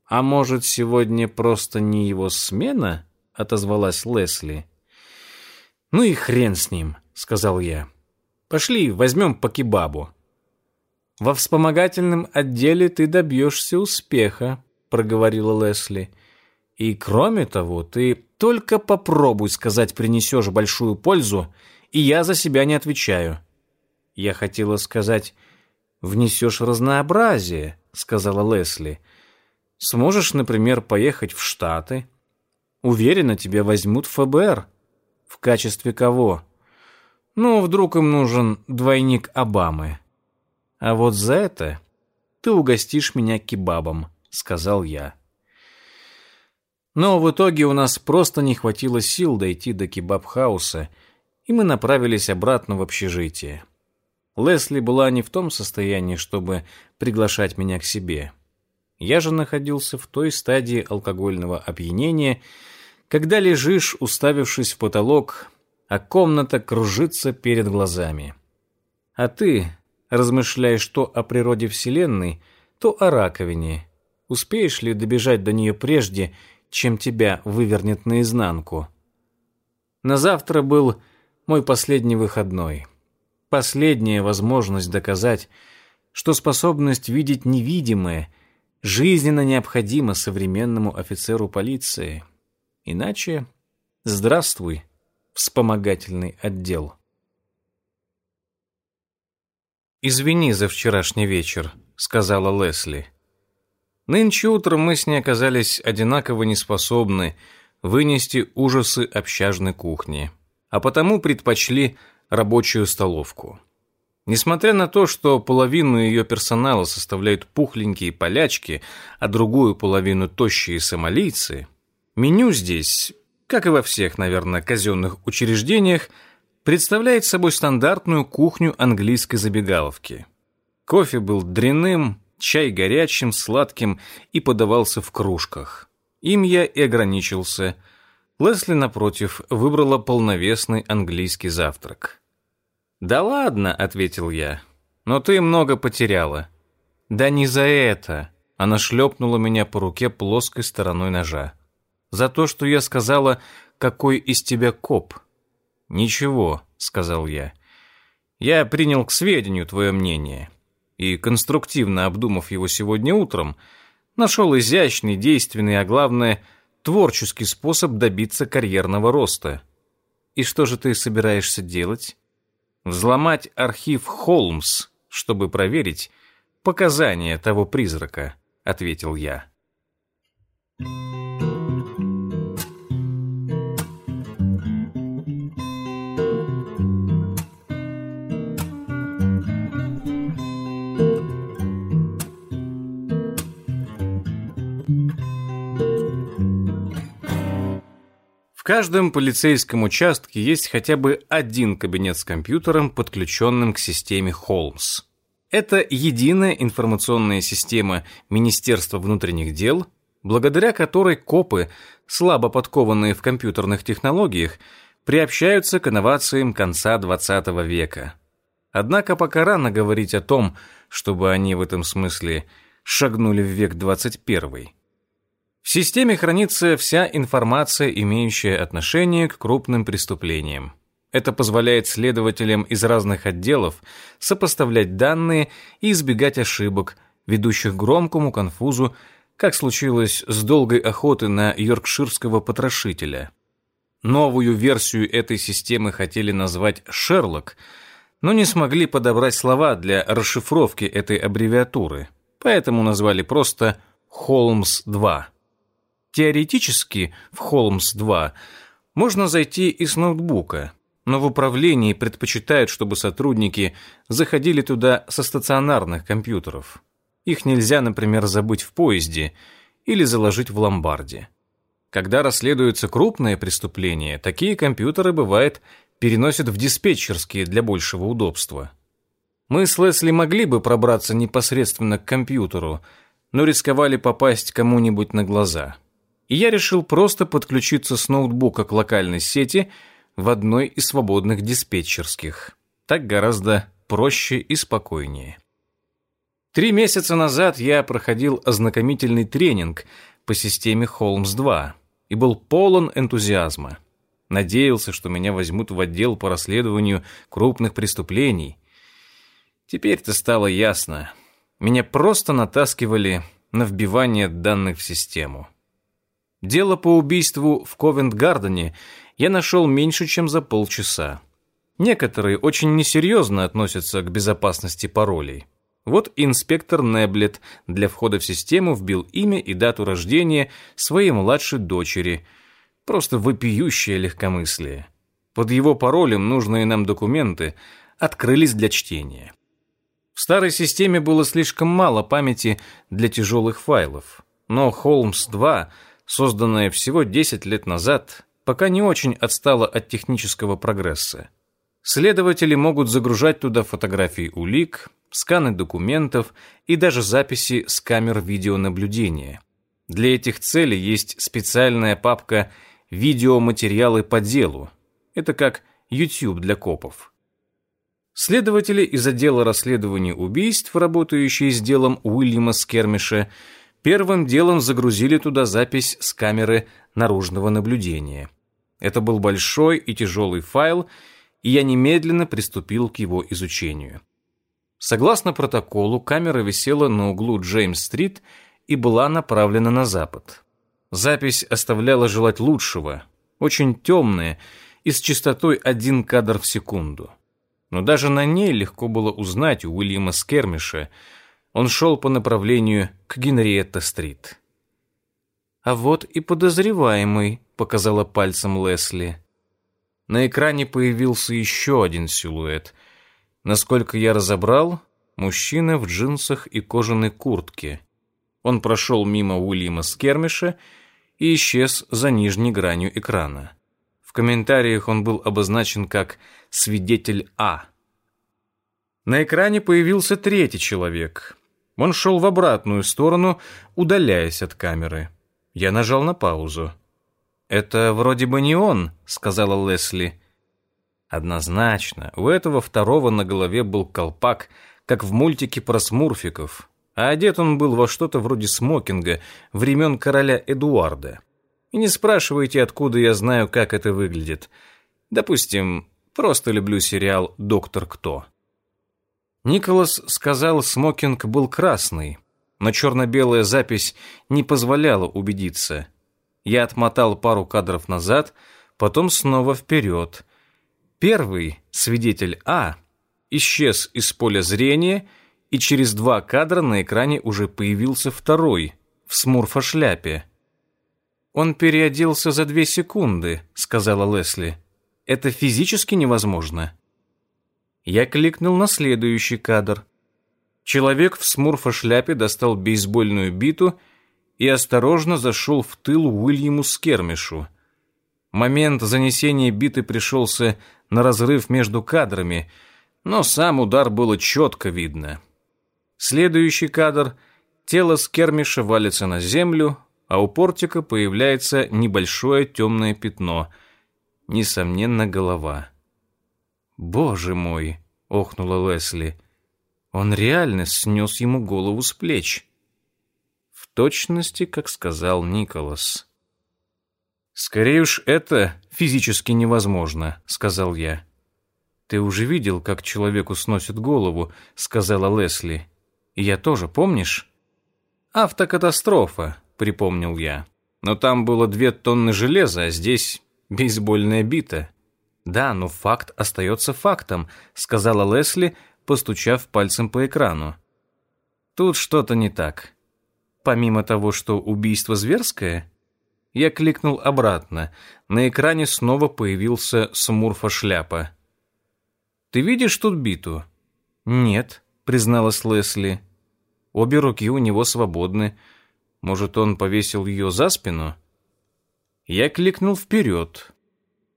А может, сегодня просто не его смена, отозвалась Лесли. Ну и хрен с ним, сказал я. Пошли, возьмем по кебабу. Во вспомогательном отделе ты добьешься успеха, проговорила Лесли. И кроме того, ты только попробуй сказать принесешь большую пользу, и я за себя не отвечаю. Я хотела сказать, внесешь разнообразие, сказала Лесли. Сможешь, например, поехать в Штаты? Уверена, тебя возьмут в ФБР. В качестве кого? Ну, вдруг им нужен двойник Обамы. А вот за это ты угостишь меня кебабом, сказал я. Но в итоге у нас просто не хватило сил дойти до кебаб-хауса, и мы направились обратно в общежитие. Лесли была не в том состоянии, чтобы приглашать меня к себе. Я же находился в той стадии алкогольного опьянения, когда лежишь, уставившись в потолок, а комната кружится перед глазами. А ты размышляешь то о природе Вселенной, то о раковине. Успеешь ли добежать до нее прежде, чем тебя вывернет наизнанку? На завтра был мой последний выходной. Последняя возможность доказать, что способность видеть невидимое жизненно необходима современному офицеру полиции. Иначе здравствуй, вспомогательный отдел. «Извини за вчерашний вечер», — сказала Лесли. Нынче утром мы с ней оказались одинаково неспособны вынести ужасы общажной кухни а потому предпочли рабочую столовку. Несмотря на то, что половину ее персонала составляют пухленькие полячки, а другую половину тощие сомалийцы, меню здесь, как и во всех, наверное, казенных учреждениях, представляет собой стандартную кухню английской забегаловки. Кофе был дряным, чай горячим, сладким и подавался в кружках. Им я и ограничился – Лесли, напротив, выбрала полновесный английский завтрак. «Да ладно», — ответил я, — «но ты много потеряла». «Да не за это», — она шлепнула меня по руке плоской стороной ножа. «За то, что я сказала, какой из тебя коп». «Ничего», — сказал я. «Я принял к сведению твое мнение» и, конструктивно обдумав его сегодня утром, нашел изящный, действенный, а главное — творческий способ добиться карьерного роста. И что же ты собираешься делать? Взломать архив Холмс, чтобы проверить показания того призрака, ответил я. В каждом полицейском участке есть хотя бы один кабинет с компьютером, подключенным к системе Холмс. Это единая информационная система Министерства внутренних дел, благодаря которой копы, слабо подкованные в компьютерных технологиях, приобщаются к инновациям конца XX века. Однако пока рано говорить о том, чтобы они в этом смысле шагнули в век 21. В системе хранится вся информация, имеющая отношение к крупным преступлениям. Это позволяет следователям из разных отделов сопоставлять данные и избегать ошибок, ведущих к громкому конфузу, как случилось с долгой охотой на йоркширского потрошителя. Новую версию этой системы хотели назвать «Шерлок», но не смогли подобрать слова для расшифровки этой аббревиатуры, поэтому назвали просто «Холмс-2». Теоретически в Холмс-2 можно зайти и с ноутбука, но в управлении предпочитают, чтобы сотрудники заходили туда со стационарных компьютеров. Их нельзя, например, забыть в поезде или заложить в ломбарде. Когда расследуются крупные преступления, такие компьютеры, бывает, переносят в диспетчерские для большего удобства. Мы с Лесли могли бы пробраться непосредственно к компьютеру, но рисковали попасть кому-нибудь на глаза и я решил просто подключиться с ноутбука к локальной сети в одной из свободных диспетчерских. Так гораздо проще и спокойнее. Три месяца назад я проходил ознакомительный тренинг по системе Холмс-2 и был полон энтузиазма. Надеялся, что меня возьмут в отдел по расследованию крупных преступлений. Теперь-то стало ясно. Меня просто натаскивали на вбивание данных в систему. Дело по убийству в Ковент-Гардене я нашел меньше, чем за полчаса. Некоторые очень несерьезно относятся к безопасности паролей. Вот инспектор Неблет для входа в систему вбил имя и дату рождения своей младшей дочери. Просто вопиющее легкомыслие. Под его паролем нужные нам документы открылись для чтения. В старой системе было слишком мало памяти для тяжелых файлов, но Холмс-2 — созданная всего 10 лет назад, пока не очень отстала от технического прогресса. Следователи могут загружать туда фотографии улик, сканы документов и даже записи с камер видеонаблюдения. Для этих целей есть специальная папка «Видеоматериалы по делу». Это как YouTube для копов. Следователи из отдела расследования убийств, работающие с делом Уильяма Скермиша, Первым делом загрузили туда запись с камеры наружного наблюдения. Это был большой и тяжелый файл, и я немедленно приступил к его изучению. Согласно протоколу, камера висела на углу Джеймс-стрит и была направлена на запад. Запись оставляла желать лучшего, очень темная и с частотой один кадр в секунду. Но даже на ней легко было узнать у Уильяма Скермиша, он шел по направлению к Генриетта-стрит. «А вот и подозреваемый», — показала пальцем Лесли. На экране появился еще один силуэт. Насколько я разобрал, мужчина в джинсах и кожаной куртке. Он прошел мимо Уильяма Скермиша и исчез за нижней гранью экрана. В комментариях он был обозначен как «свидетель А». На экране появился третий человек, он шел в обратную сторону, удаляясь от камеры. Я нажал на паузу. «Это вроде бы не он», — сказала Лесли. Однозначно, у этого второго на голове был колпак, как в мультике про смурфиков, а одет он был во что-то вроде смокинга времен короля Эдуарда. И не спрашивайте, откуда я знаю, как это выглядит. Допустим, просто люблю сериал «Доктор Кто». Николас сказал, смокинг был красный, но черно-белая запись не позволяла убедиться. Я отмотал пару кадров назад, потом снова вперед. Первый, свидетель А, исчез из поля зрения, и через два кадра на экране уже появился второй, в смурфа-шляпе. «Он переоделся за две секунды», — сказала Лесли. «Это физически невозможно». Я кликнул на следующий кадр. Человек в смурфа-шляпе достал бейсбольную биту и осторожно зашел в тыл Уильяму Скермишу. Момент занесения биты пришелся на разрыв между кадрами, но сам удар было четко видно. Следующий кадр — тело Скермиша валится на землю, а у портика появляется небольшое темное пятно. Несомненно, голова. «Боже мой!» — охнула Лесли. «Он реально снес ему голову с плеч». точности, как сказал Николас. «Скорее уж это физически невозможно», — сказал я. «Ты уже видел, как человеку сносит голову», — сказала Лесли. «И я тоже, помнишь?» «Автокатастрофа», — припомнил я. «Но там было две тонны железа, а здесь бейсбольная бита». «Да, но факт остается фактом», — сказала Лесли, постучав пальцем по экрану. «Тут что-то не так. Помимо того, что убийство зверское, я кликнул обратно. На экране снова появился Смурфа шляпа. «Ты видишь тут биту?» «Нет», — призналась Лесли. «Обе руки у него свободны. Может, он повесил ее за спину?» Я кликнул вперед.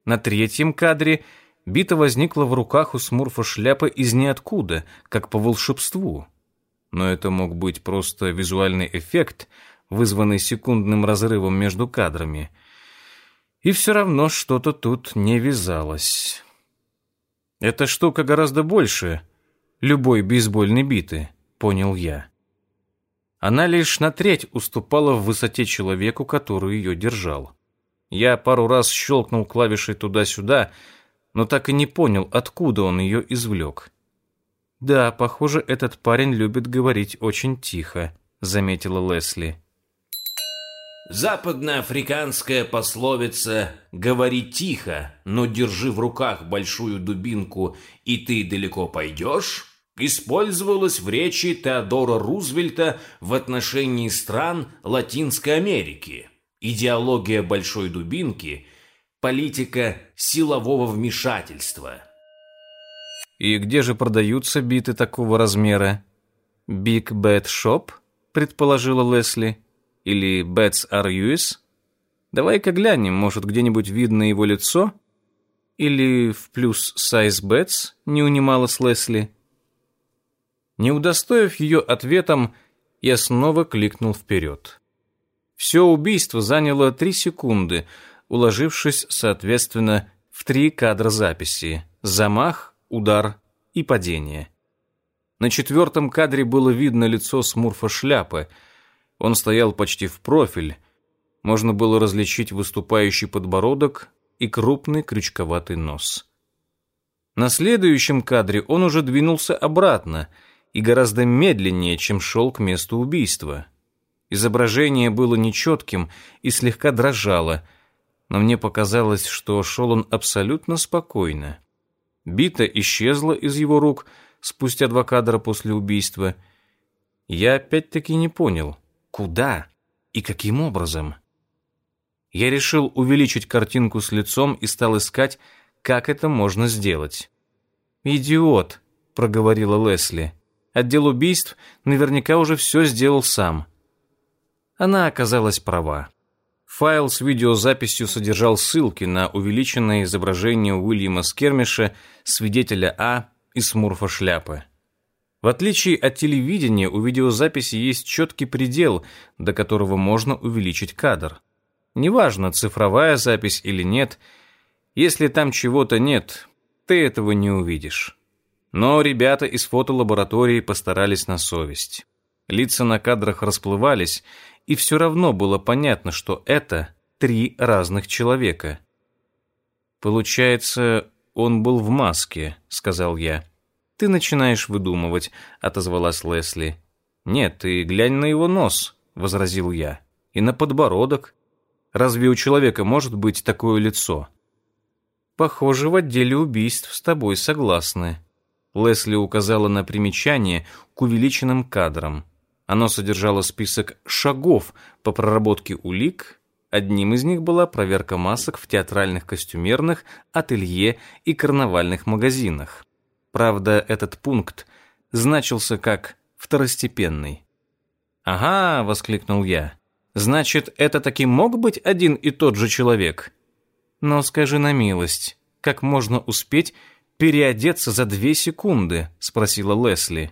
На третьем кадре бита возникла в руках у Смурфа шляпа из ниоткуда, как по волшебству но это мог быть просто визуальный эффект, вызванный секундным разрывом между кадрами. И все равно что-то тут не вязалось. Эта штука гораздо больше любой бейсбольной биты, понял я. Она лишь на треть уступала в высоте человеку, который ее держал. Я пару раз щелкнул клавишей туда-сюда, но так и не понял, откуда он ее извлек. «Да, похоже, этот парень любит говорить очень тихо», — заметила Лесли. Западноафриканская пословица «Говори тихо, но держи в руках большую дубинку, и ты далеко пойдешь» использовалась в речи Теодора Рузвельта в отношении стран Латинской Америки. Идеология большой дубинки – политика силового вмешательства – и где же продаются биты такого размера? Big Bad Shop, предположила Лесли. Или Bets Are US? Давай-ка глянем, может, где-нибудь видно его лицо? Или в плюс Size Bets, не унималась Лесли. Не удостоив ее ответом, я снова кликнул вперед. Все убийство заняло три секунды, уложившись, соответственно, в три кадра записи. Замах, удар и падение. На четвертом кадре было видно лицо Смурфа шляпы. Он стоял почти в профиль. Можно было различить выступающий подбородок и крупный крючковатый нос. На следующем кадре он уже двинулся обратно и гораздо медленнее, чем шел к месту убийства. Изображение было нечетким и слегка дрожало, но мне показалось, что шел он абсолютно спокойно. Бита исчезла из его рук спустя два кадра после убийства. Я опять-таки не понял, куда и каким образом. Я решил увеличить картинку с лицом и стал искать, как это можно сделать. «Идиот», — проговорила Лесли. «Отдел убийств наверняка уже все сделал сам». Она оказалась права. Файл с видеозаписью содержал ссылки на увеличенное изображение Уильяма Скермиша, свидетеля А и Смурфа Шляпы. В отличие от телевидения, у видеозаписи есть четкий предел, до которого можно увеличить кадр. Неважно, цифровая запись или нет, если там чего-то нет, ты этого не увидишь. Но ребята из фотолаборатории постарались на совесть. Лица на кадрах расплывались, и все равно было понятно, что это три разных человека. «Получается, он был в маске», — сказал я. «Ты начинаешь выдумывать», — отозвалась Лесли. «Нет, ты глянь на его нос», — возразил я. «И на подбородок. Разве у человека может быть такое лицо?» «Похоже, в отделе убийств с тобой согласны». Лесли указала на примечание к увеличенным кадрам. Оно содержало список шагов по проработке улик. Одним из них была проверка масок в театральных костюмерных, ателье и карнавальных магазинах. Правда, этот пункт значился как второстепенный. «Ага», — воскликнул я, — «значит, это таки мог быть один и тот же человек?» «Но скажи на милость, как можно успеть переодеться за две секунды?» — спросила Лесли.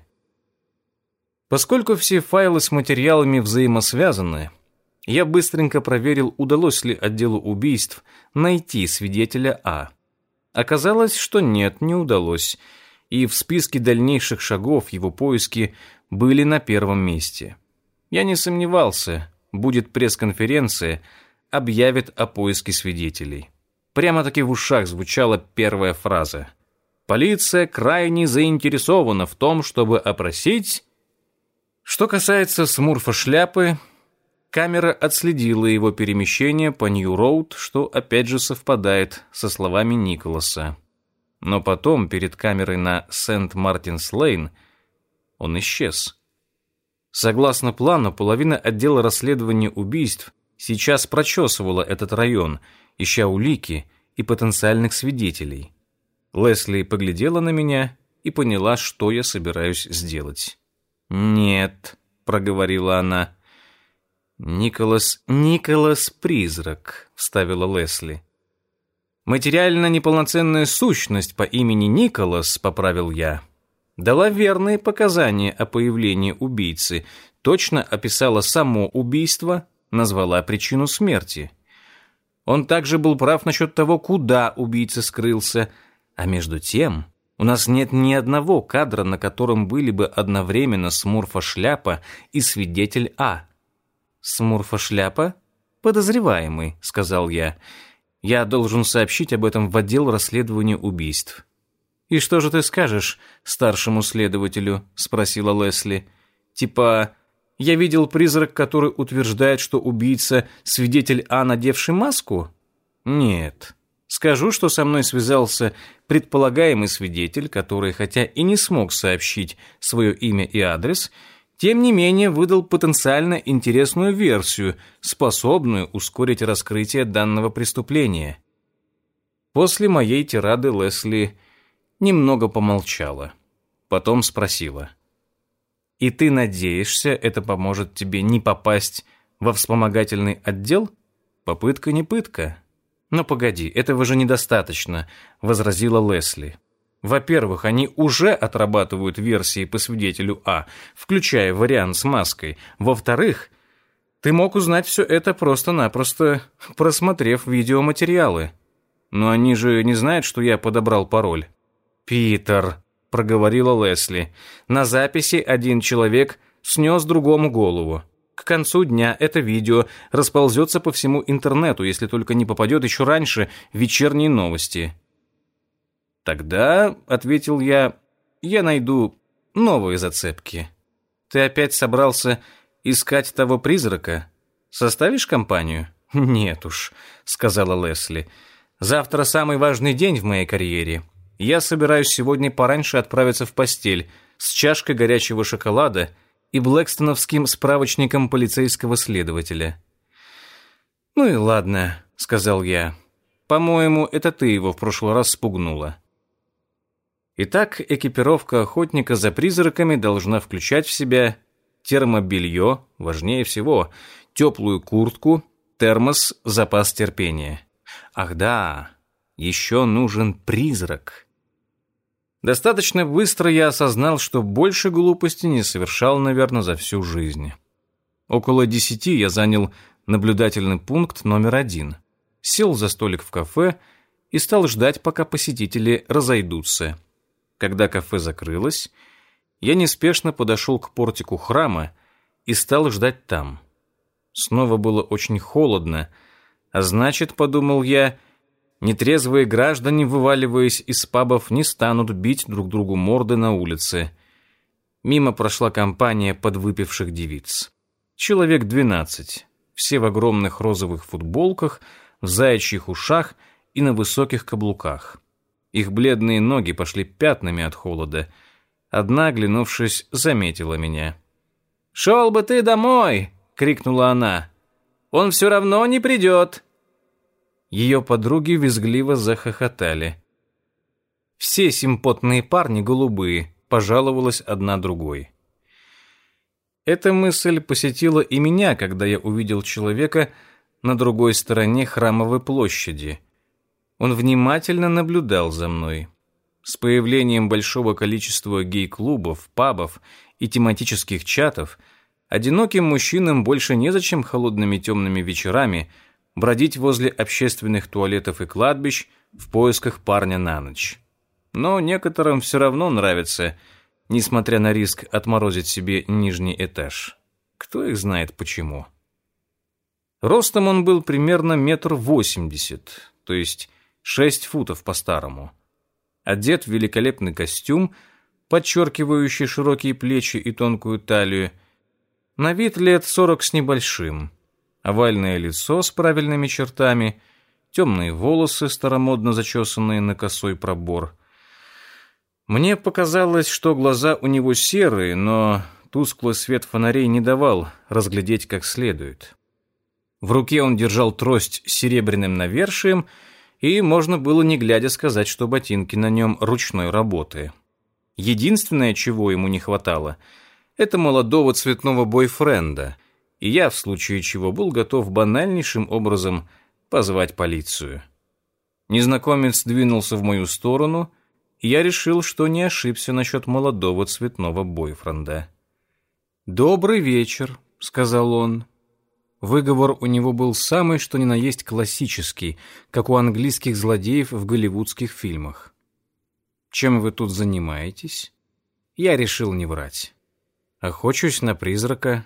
Поскольку все файлы с материалами взаимосвязаны, я быстренько проверил, удалось ли отделу убийств найти свидетеля А. Оказалось, что нет, не удалось, и в списке дальнейших шагов его поиски были на первом месте. Я не сомневался, будет пресс-конференция, объявит о поиске свидетелей. Прямо-таки в ушах звучала первая фраза. Полиция крайне заинтересована в том, чтобы опросить... Что касается Смурфа шляпы, камера отследила его перемещение по Нью-Роуд, что опять же совпадает со словами Николаса. Но потом, перед камерой на Сент-Мартинс-Лейн, он исчез. Согласно плану, половина отдела расследования убийств сейчас прочесывала этот район, ища улики и потенциальных свидетелей. Лесли поглядела на меня и поняла, что я собираюсь сделать. «Нет», — проговорила она. «Николас... Николас Призрак», — вставила Лесли. «Материально неполноценная сущность по имени Николас», — поправил я, дала верные показания о появлении убийцы, точно описала само убийство, назвала причину смерти. Он также был прав насчет того, куда убийца скрылся, а между тем у нас нет ни одного кадра, на котором были бы одновременно Смурфа Шляпа и свидетель А. «Смурфа Шляпа? Подозреваемый», — сказал я. Я должен сообщить об этом в отдел расследования убийств. И что же ты скажешь старшему следователю? спросила Лесли. Типа, я видел призрак, который утверждает, что убийца свидетель А, надевший маску? Нет. Скажу, что со мной связался предполагаемый свидетель, который, хотя и не смог сообщить свое имя и адрес, тем не менее выдал потенциально интересную версию, способную ускорить раскрытие данного преступления. После моей тирады Лесли немного помолчала. Потом спросила. «И ты надеешься, это поможет тебе не попасть во вспомогательный отдел? Попытка не пытка». «Но погоди, этого же недостаточно», — возразила Лесли. Во-первых, они уже отрабатывают версии по свидетелю А, включая вариант с маской. Во-вторых, ты мог узнать все это просто-напросто, просмотрев видеоматериалы. Но они же не знают, что я подобрал пароль. «Питер», — проговорила Лесли, — «на записи один человек снес другому голову. К концу дня это видео расползется по всему интернету, если только не попадет еще раньше вечерние новости. «Тогда», — ответил я, — «я найду новые зацепки. Ты опять собрался искать того призрака? Составишь компанию?» «Нет уж», — сказала Лесли. «Завтра самый важный день в моей карьере. Я собираюсь сегодня пораньше отправиться в постель с чашкой горячего шоколада и блэкстоновским справочником полицейского следователя». «Ну и ладно», — сказал я. «По-моему, это ты его в прошлый раз спугнула». Итак, экипировка охотника за призраками должна включать в себя термобелье, важнее всего, теплую куртку, термос, запас терпения. Ах да, еще нужен призрак. Достаточно быстро я осознал, что больше глупости не совершал, наверное, за всю жизнь. Около десяти я занял наблюдательный пункт номер один. Сел за столик в кафе и стал ждать, пока посетители разойдутся. Когда кафе закрылось, я неспешно подошел к портику храма и стал ждать там. Снова было очень холодно, а значит, подумал я, нетрезвые граждане, вываливаясь из пабов, не станут бить друг другу морды на улице. Мимо прошла компания подвыпивших девиц. Человек двенадцать, все в огромных розовых футболках, в заячьих ушах и на высоких каблуках. Их бледные ноги пошли пятнами от холода. Одна, оглянувшись, заметила меня. «Шел бы ты домой!» — крикнула она. «Он все равно не придет!» Ее подруги визгливо захохотали. «Все симпотные парни голубые», — пожаловалась одна другой. Эта мысль посетила и меня, когда я увидел человека на другой стороне храмовой площади — он внимательно наблюдал за мной. С появлением большого количества гей-клубов, пабов и тематических чатов одиноким мужчинам больше незачем холодными темными вечерами бродить возле общественных туалетов и кладбищ в поисках парня на ночь. Но некоторым все равно нравится, несмотря на риск отморозить себе нижний этаж. Кто их знает почему. Ростом он был примерно метр восемьдесят, то есть шесть футов по-старому. Одет в великолепный костюм, подчеркивающий широкие плечи и тонкую талию. На вид лет сорок с небольшим. Овальное лицо с правильными чертами, темные волосы, старомодно зачесанные на косой пробор. Мне показалось, что глаза у него серые, но тусклый свет фонарей не давал разглядеть как следует. В руке он держал трость с серебряным навершием, и можно было не глядя сказать, что ботинки на нем ручной работы. Единственное, чего ему не хватало, это молодого цветного бойфренда, и я, в случае чего, был готов банальнейшим образом позвать полицию. Незнакомец двинулся в мою сторону, и я решил, что не ошибся насчет молодого цветного бойфренда. «Добрый вечер», — сказал он. Выговор у него был самый, что ни на есть классический, как у английских злодеев в голливудских фильмах. «Чем вы тут занимаетесь?» Я решил не врать. «Охочусь на призрака».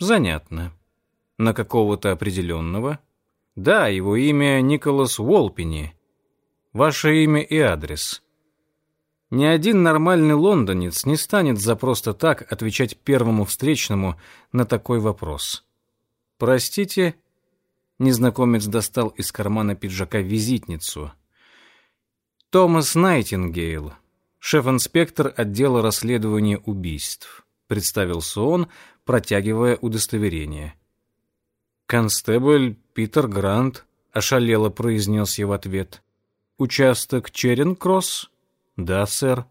«Занятно. На какого-то определенного?» «Да, его имя Николас Уолпини. Ваше имя и адрес». Ни один нормальный лондонец не станет за просто так отвечать первому встречному на такой вопрос. «Простите?» Незнакомец достал из кармана пиджака визитницу. «Томас Найтингейл, шеф-инспектор отдела расследования убийств», представился он, протягивая удостоверение. «Констебль Питер Грант», — ошалело произнес я в ответ. «Участок Черенкросс?» «Да, сэр».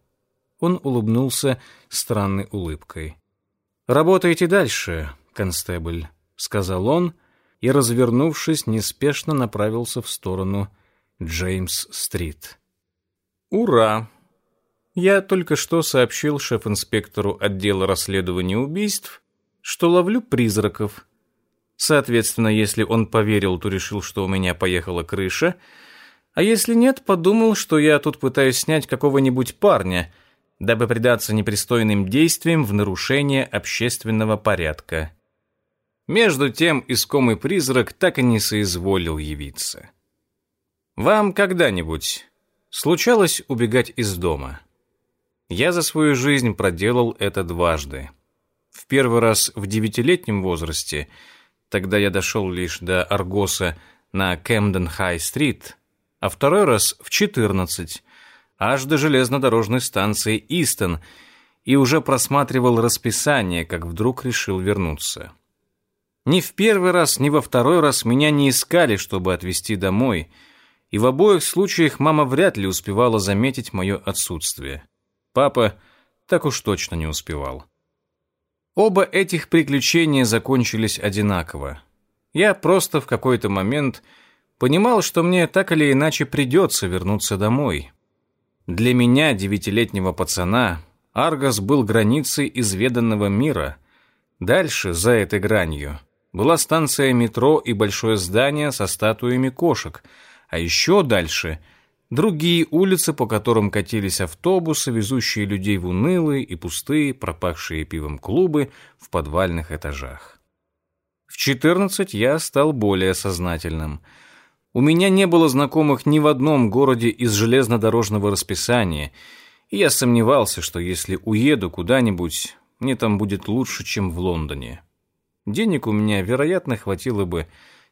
Он улыбнулся странной улыбкой. «Работайте дальше, констебль» сказал он и, развернувшись, неспешно направился в сторону Джеймс-стрит. «Ура!» Я только что сообщил шеф-инспектору отдела расследования убийств, что ловлю призраков. Соответственно, если он поверил, то решил, что у меня поехала крыша, а если нет, подумал, что я тут пытаюсь снять какого-нибудь парня, дабы предаться непристойным действиям в нарушение общественного порядка. Между тем искомый призрак так и не соизволил явиться. Вам когда-нибудь случалось убегать из дома? Я за свою жизнь проделал это дважды. В первый раз в девятилетнем возрасте, тогда я дошел лишь до Аргоса на Кэмден-Хай-стрит, а второй раз в четырнадцать, аж до железнодорожной станции Истон, и уже просматривал расписание, как вдруг решил вернуться. Ни в первый раз, ни во второй раз меня не искали, чтобы отвезти домой, и в обоих случаях мама вряд ли успевала заметить мое отсутствие. Папа так уж точно не успевал. Оба этих приключения закончились одинаково. Я просто в какой-то момент понимал, что мне так или иначе придется вернуться домой. Для меня, девятилетнего пацана, Аргос был границей изведанного мира. Дальше, за этой гранью, была станция метро и большое здание со статуями кошек, а еще дальше — другие улицы, по которым катились автобусы, везущие людей в унылые и пустые, пропахшие пивом клубы в подвальных этажах. В 14 я стал более сознательным. У меня не было знакомых ни в одном городе из железнодорожного расписания, и я сомневался, что если уеду куда-нибудь, мне там будет лучше, чем в Лондоне. Денег у меня, вероятно, хватило бы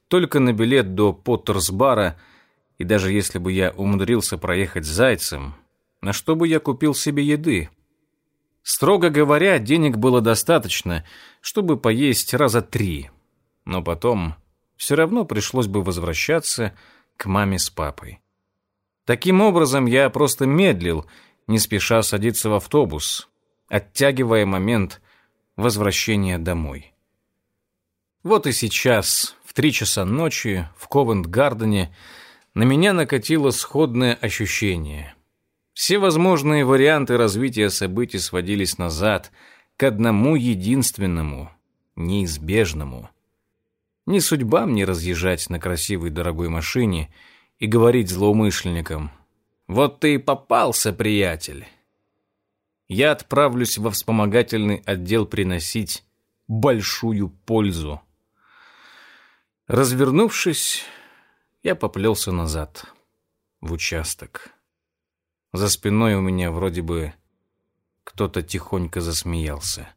только на билет до Поттерсбара, и даже если бы я умудрился проехать зайцем, на что бы я купил себе еды? Строго говоря, денег было достаточно, чтобы поесть раза три, но потом все равно пришлось бы возвращаться к маме с папой. Таким образом, я просто медлил, не спеша садиться в автобус, оттягивая момент возвращения домой. Вот и сейчас, в три часа ночи, в Ковент-Гардене, на меня накатило сходное ощущение. Все возможные варианты развития событий сводились назад, к одному единственному, неизбежному. Не судьба мне разъезжать на красивой дорогой машине и говорить злоумышленникам «Вот ты и попался, приятель!» Я отправлюсь во вспомогательный отдел приносить большую пользу. Развернувшись, я поплелся назад, в участок. За спиной у меня вроде бы кто-то тихонько засмеялся.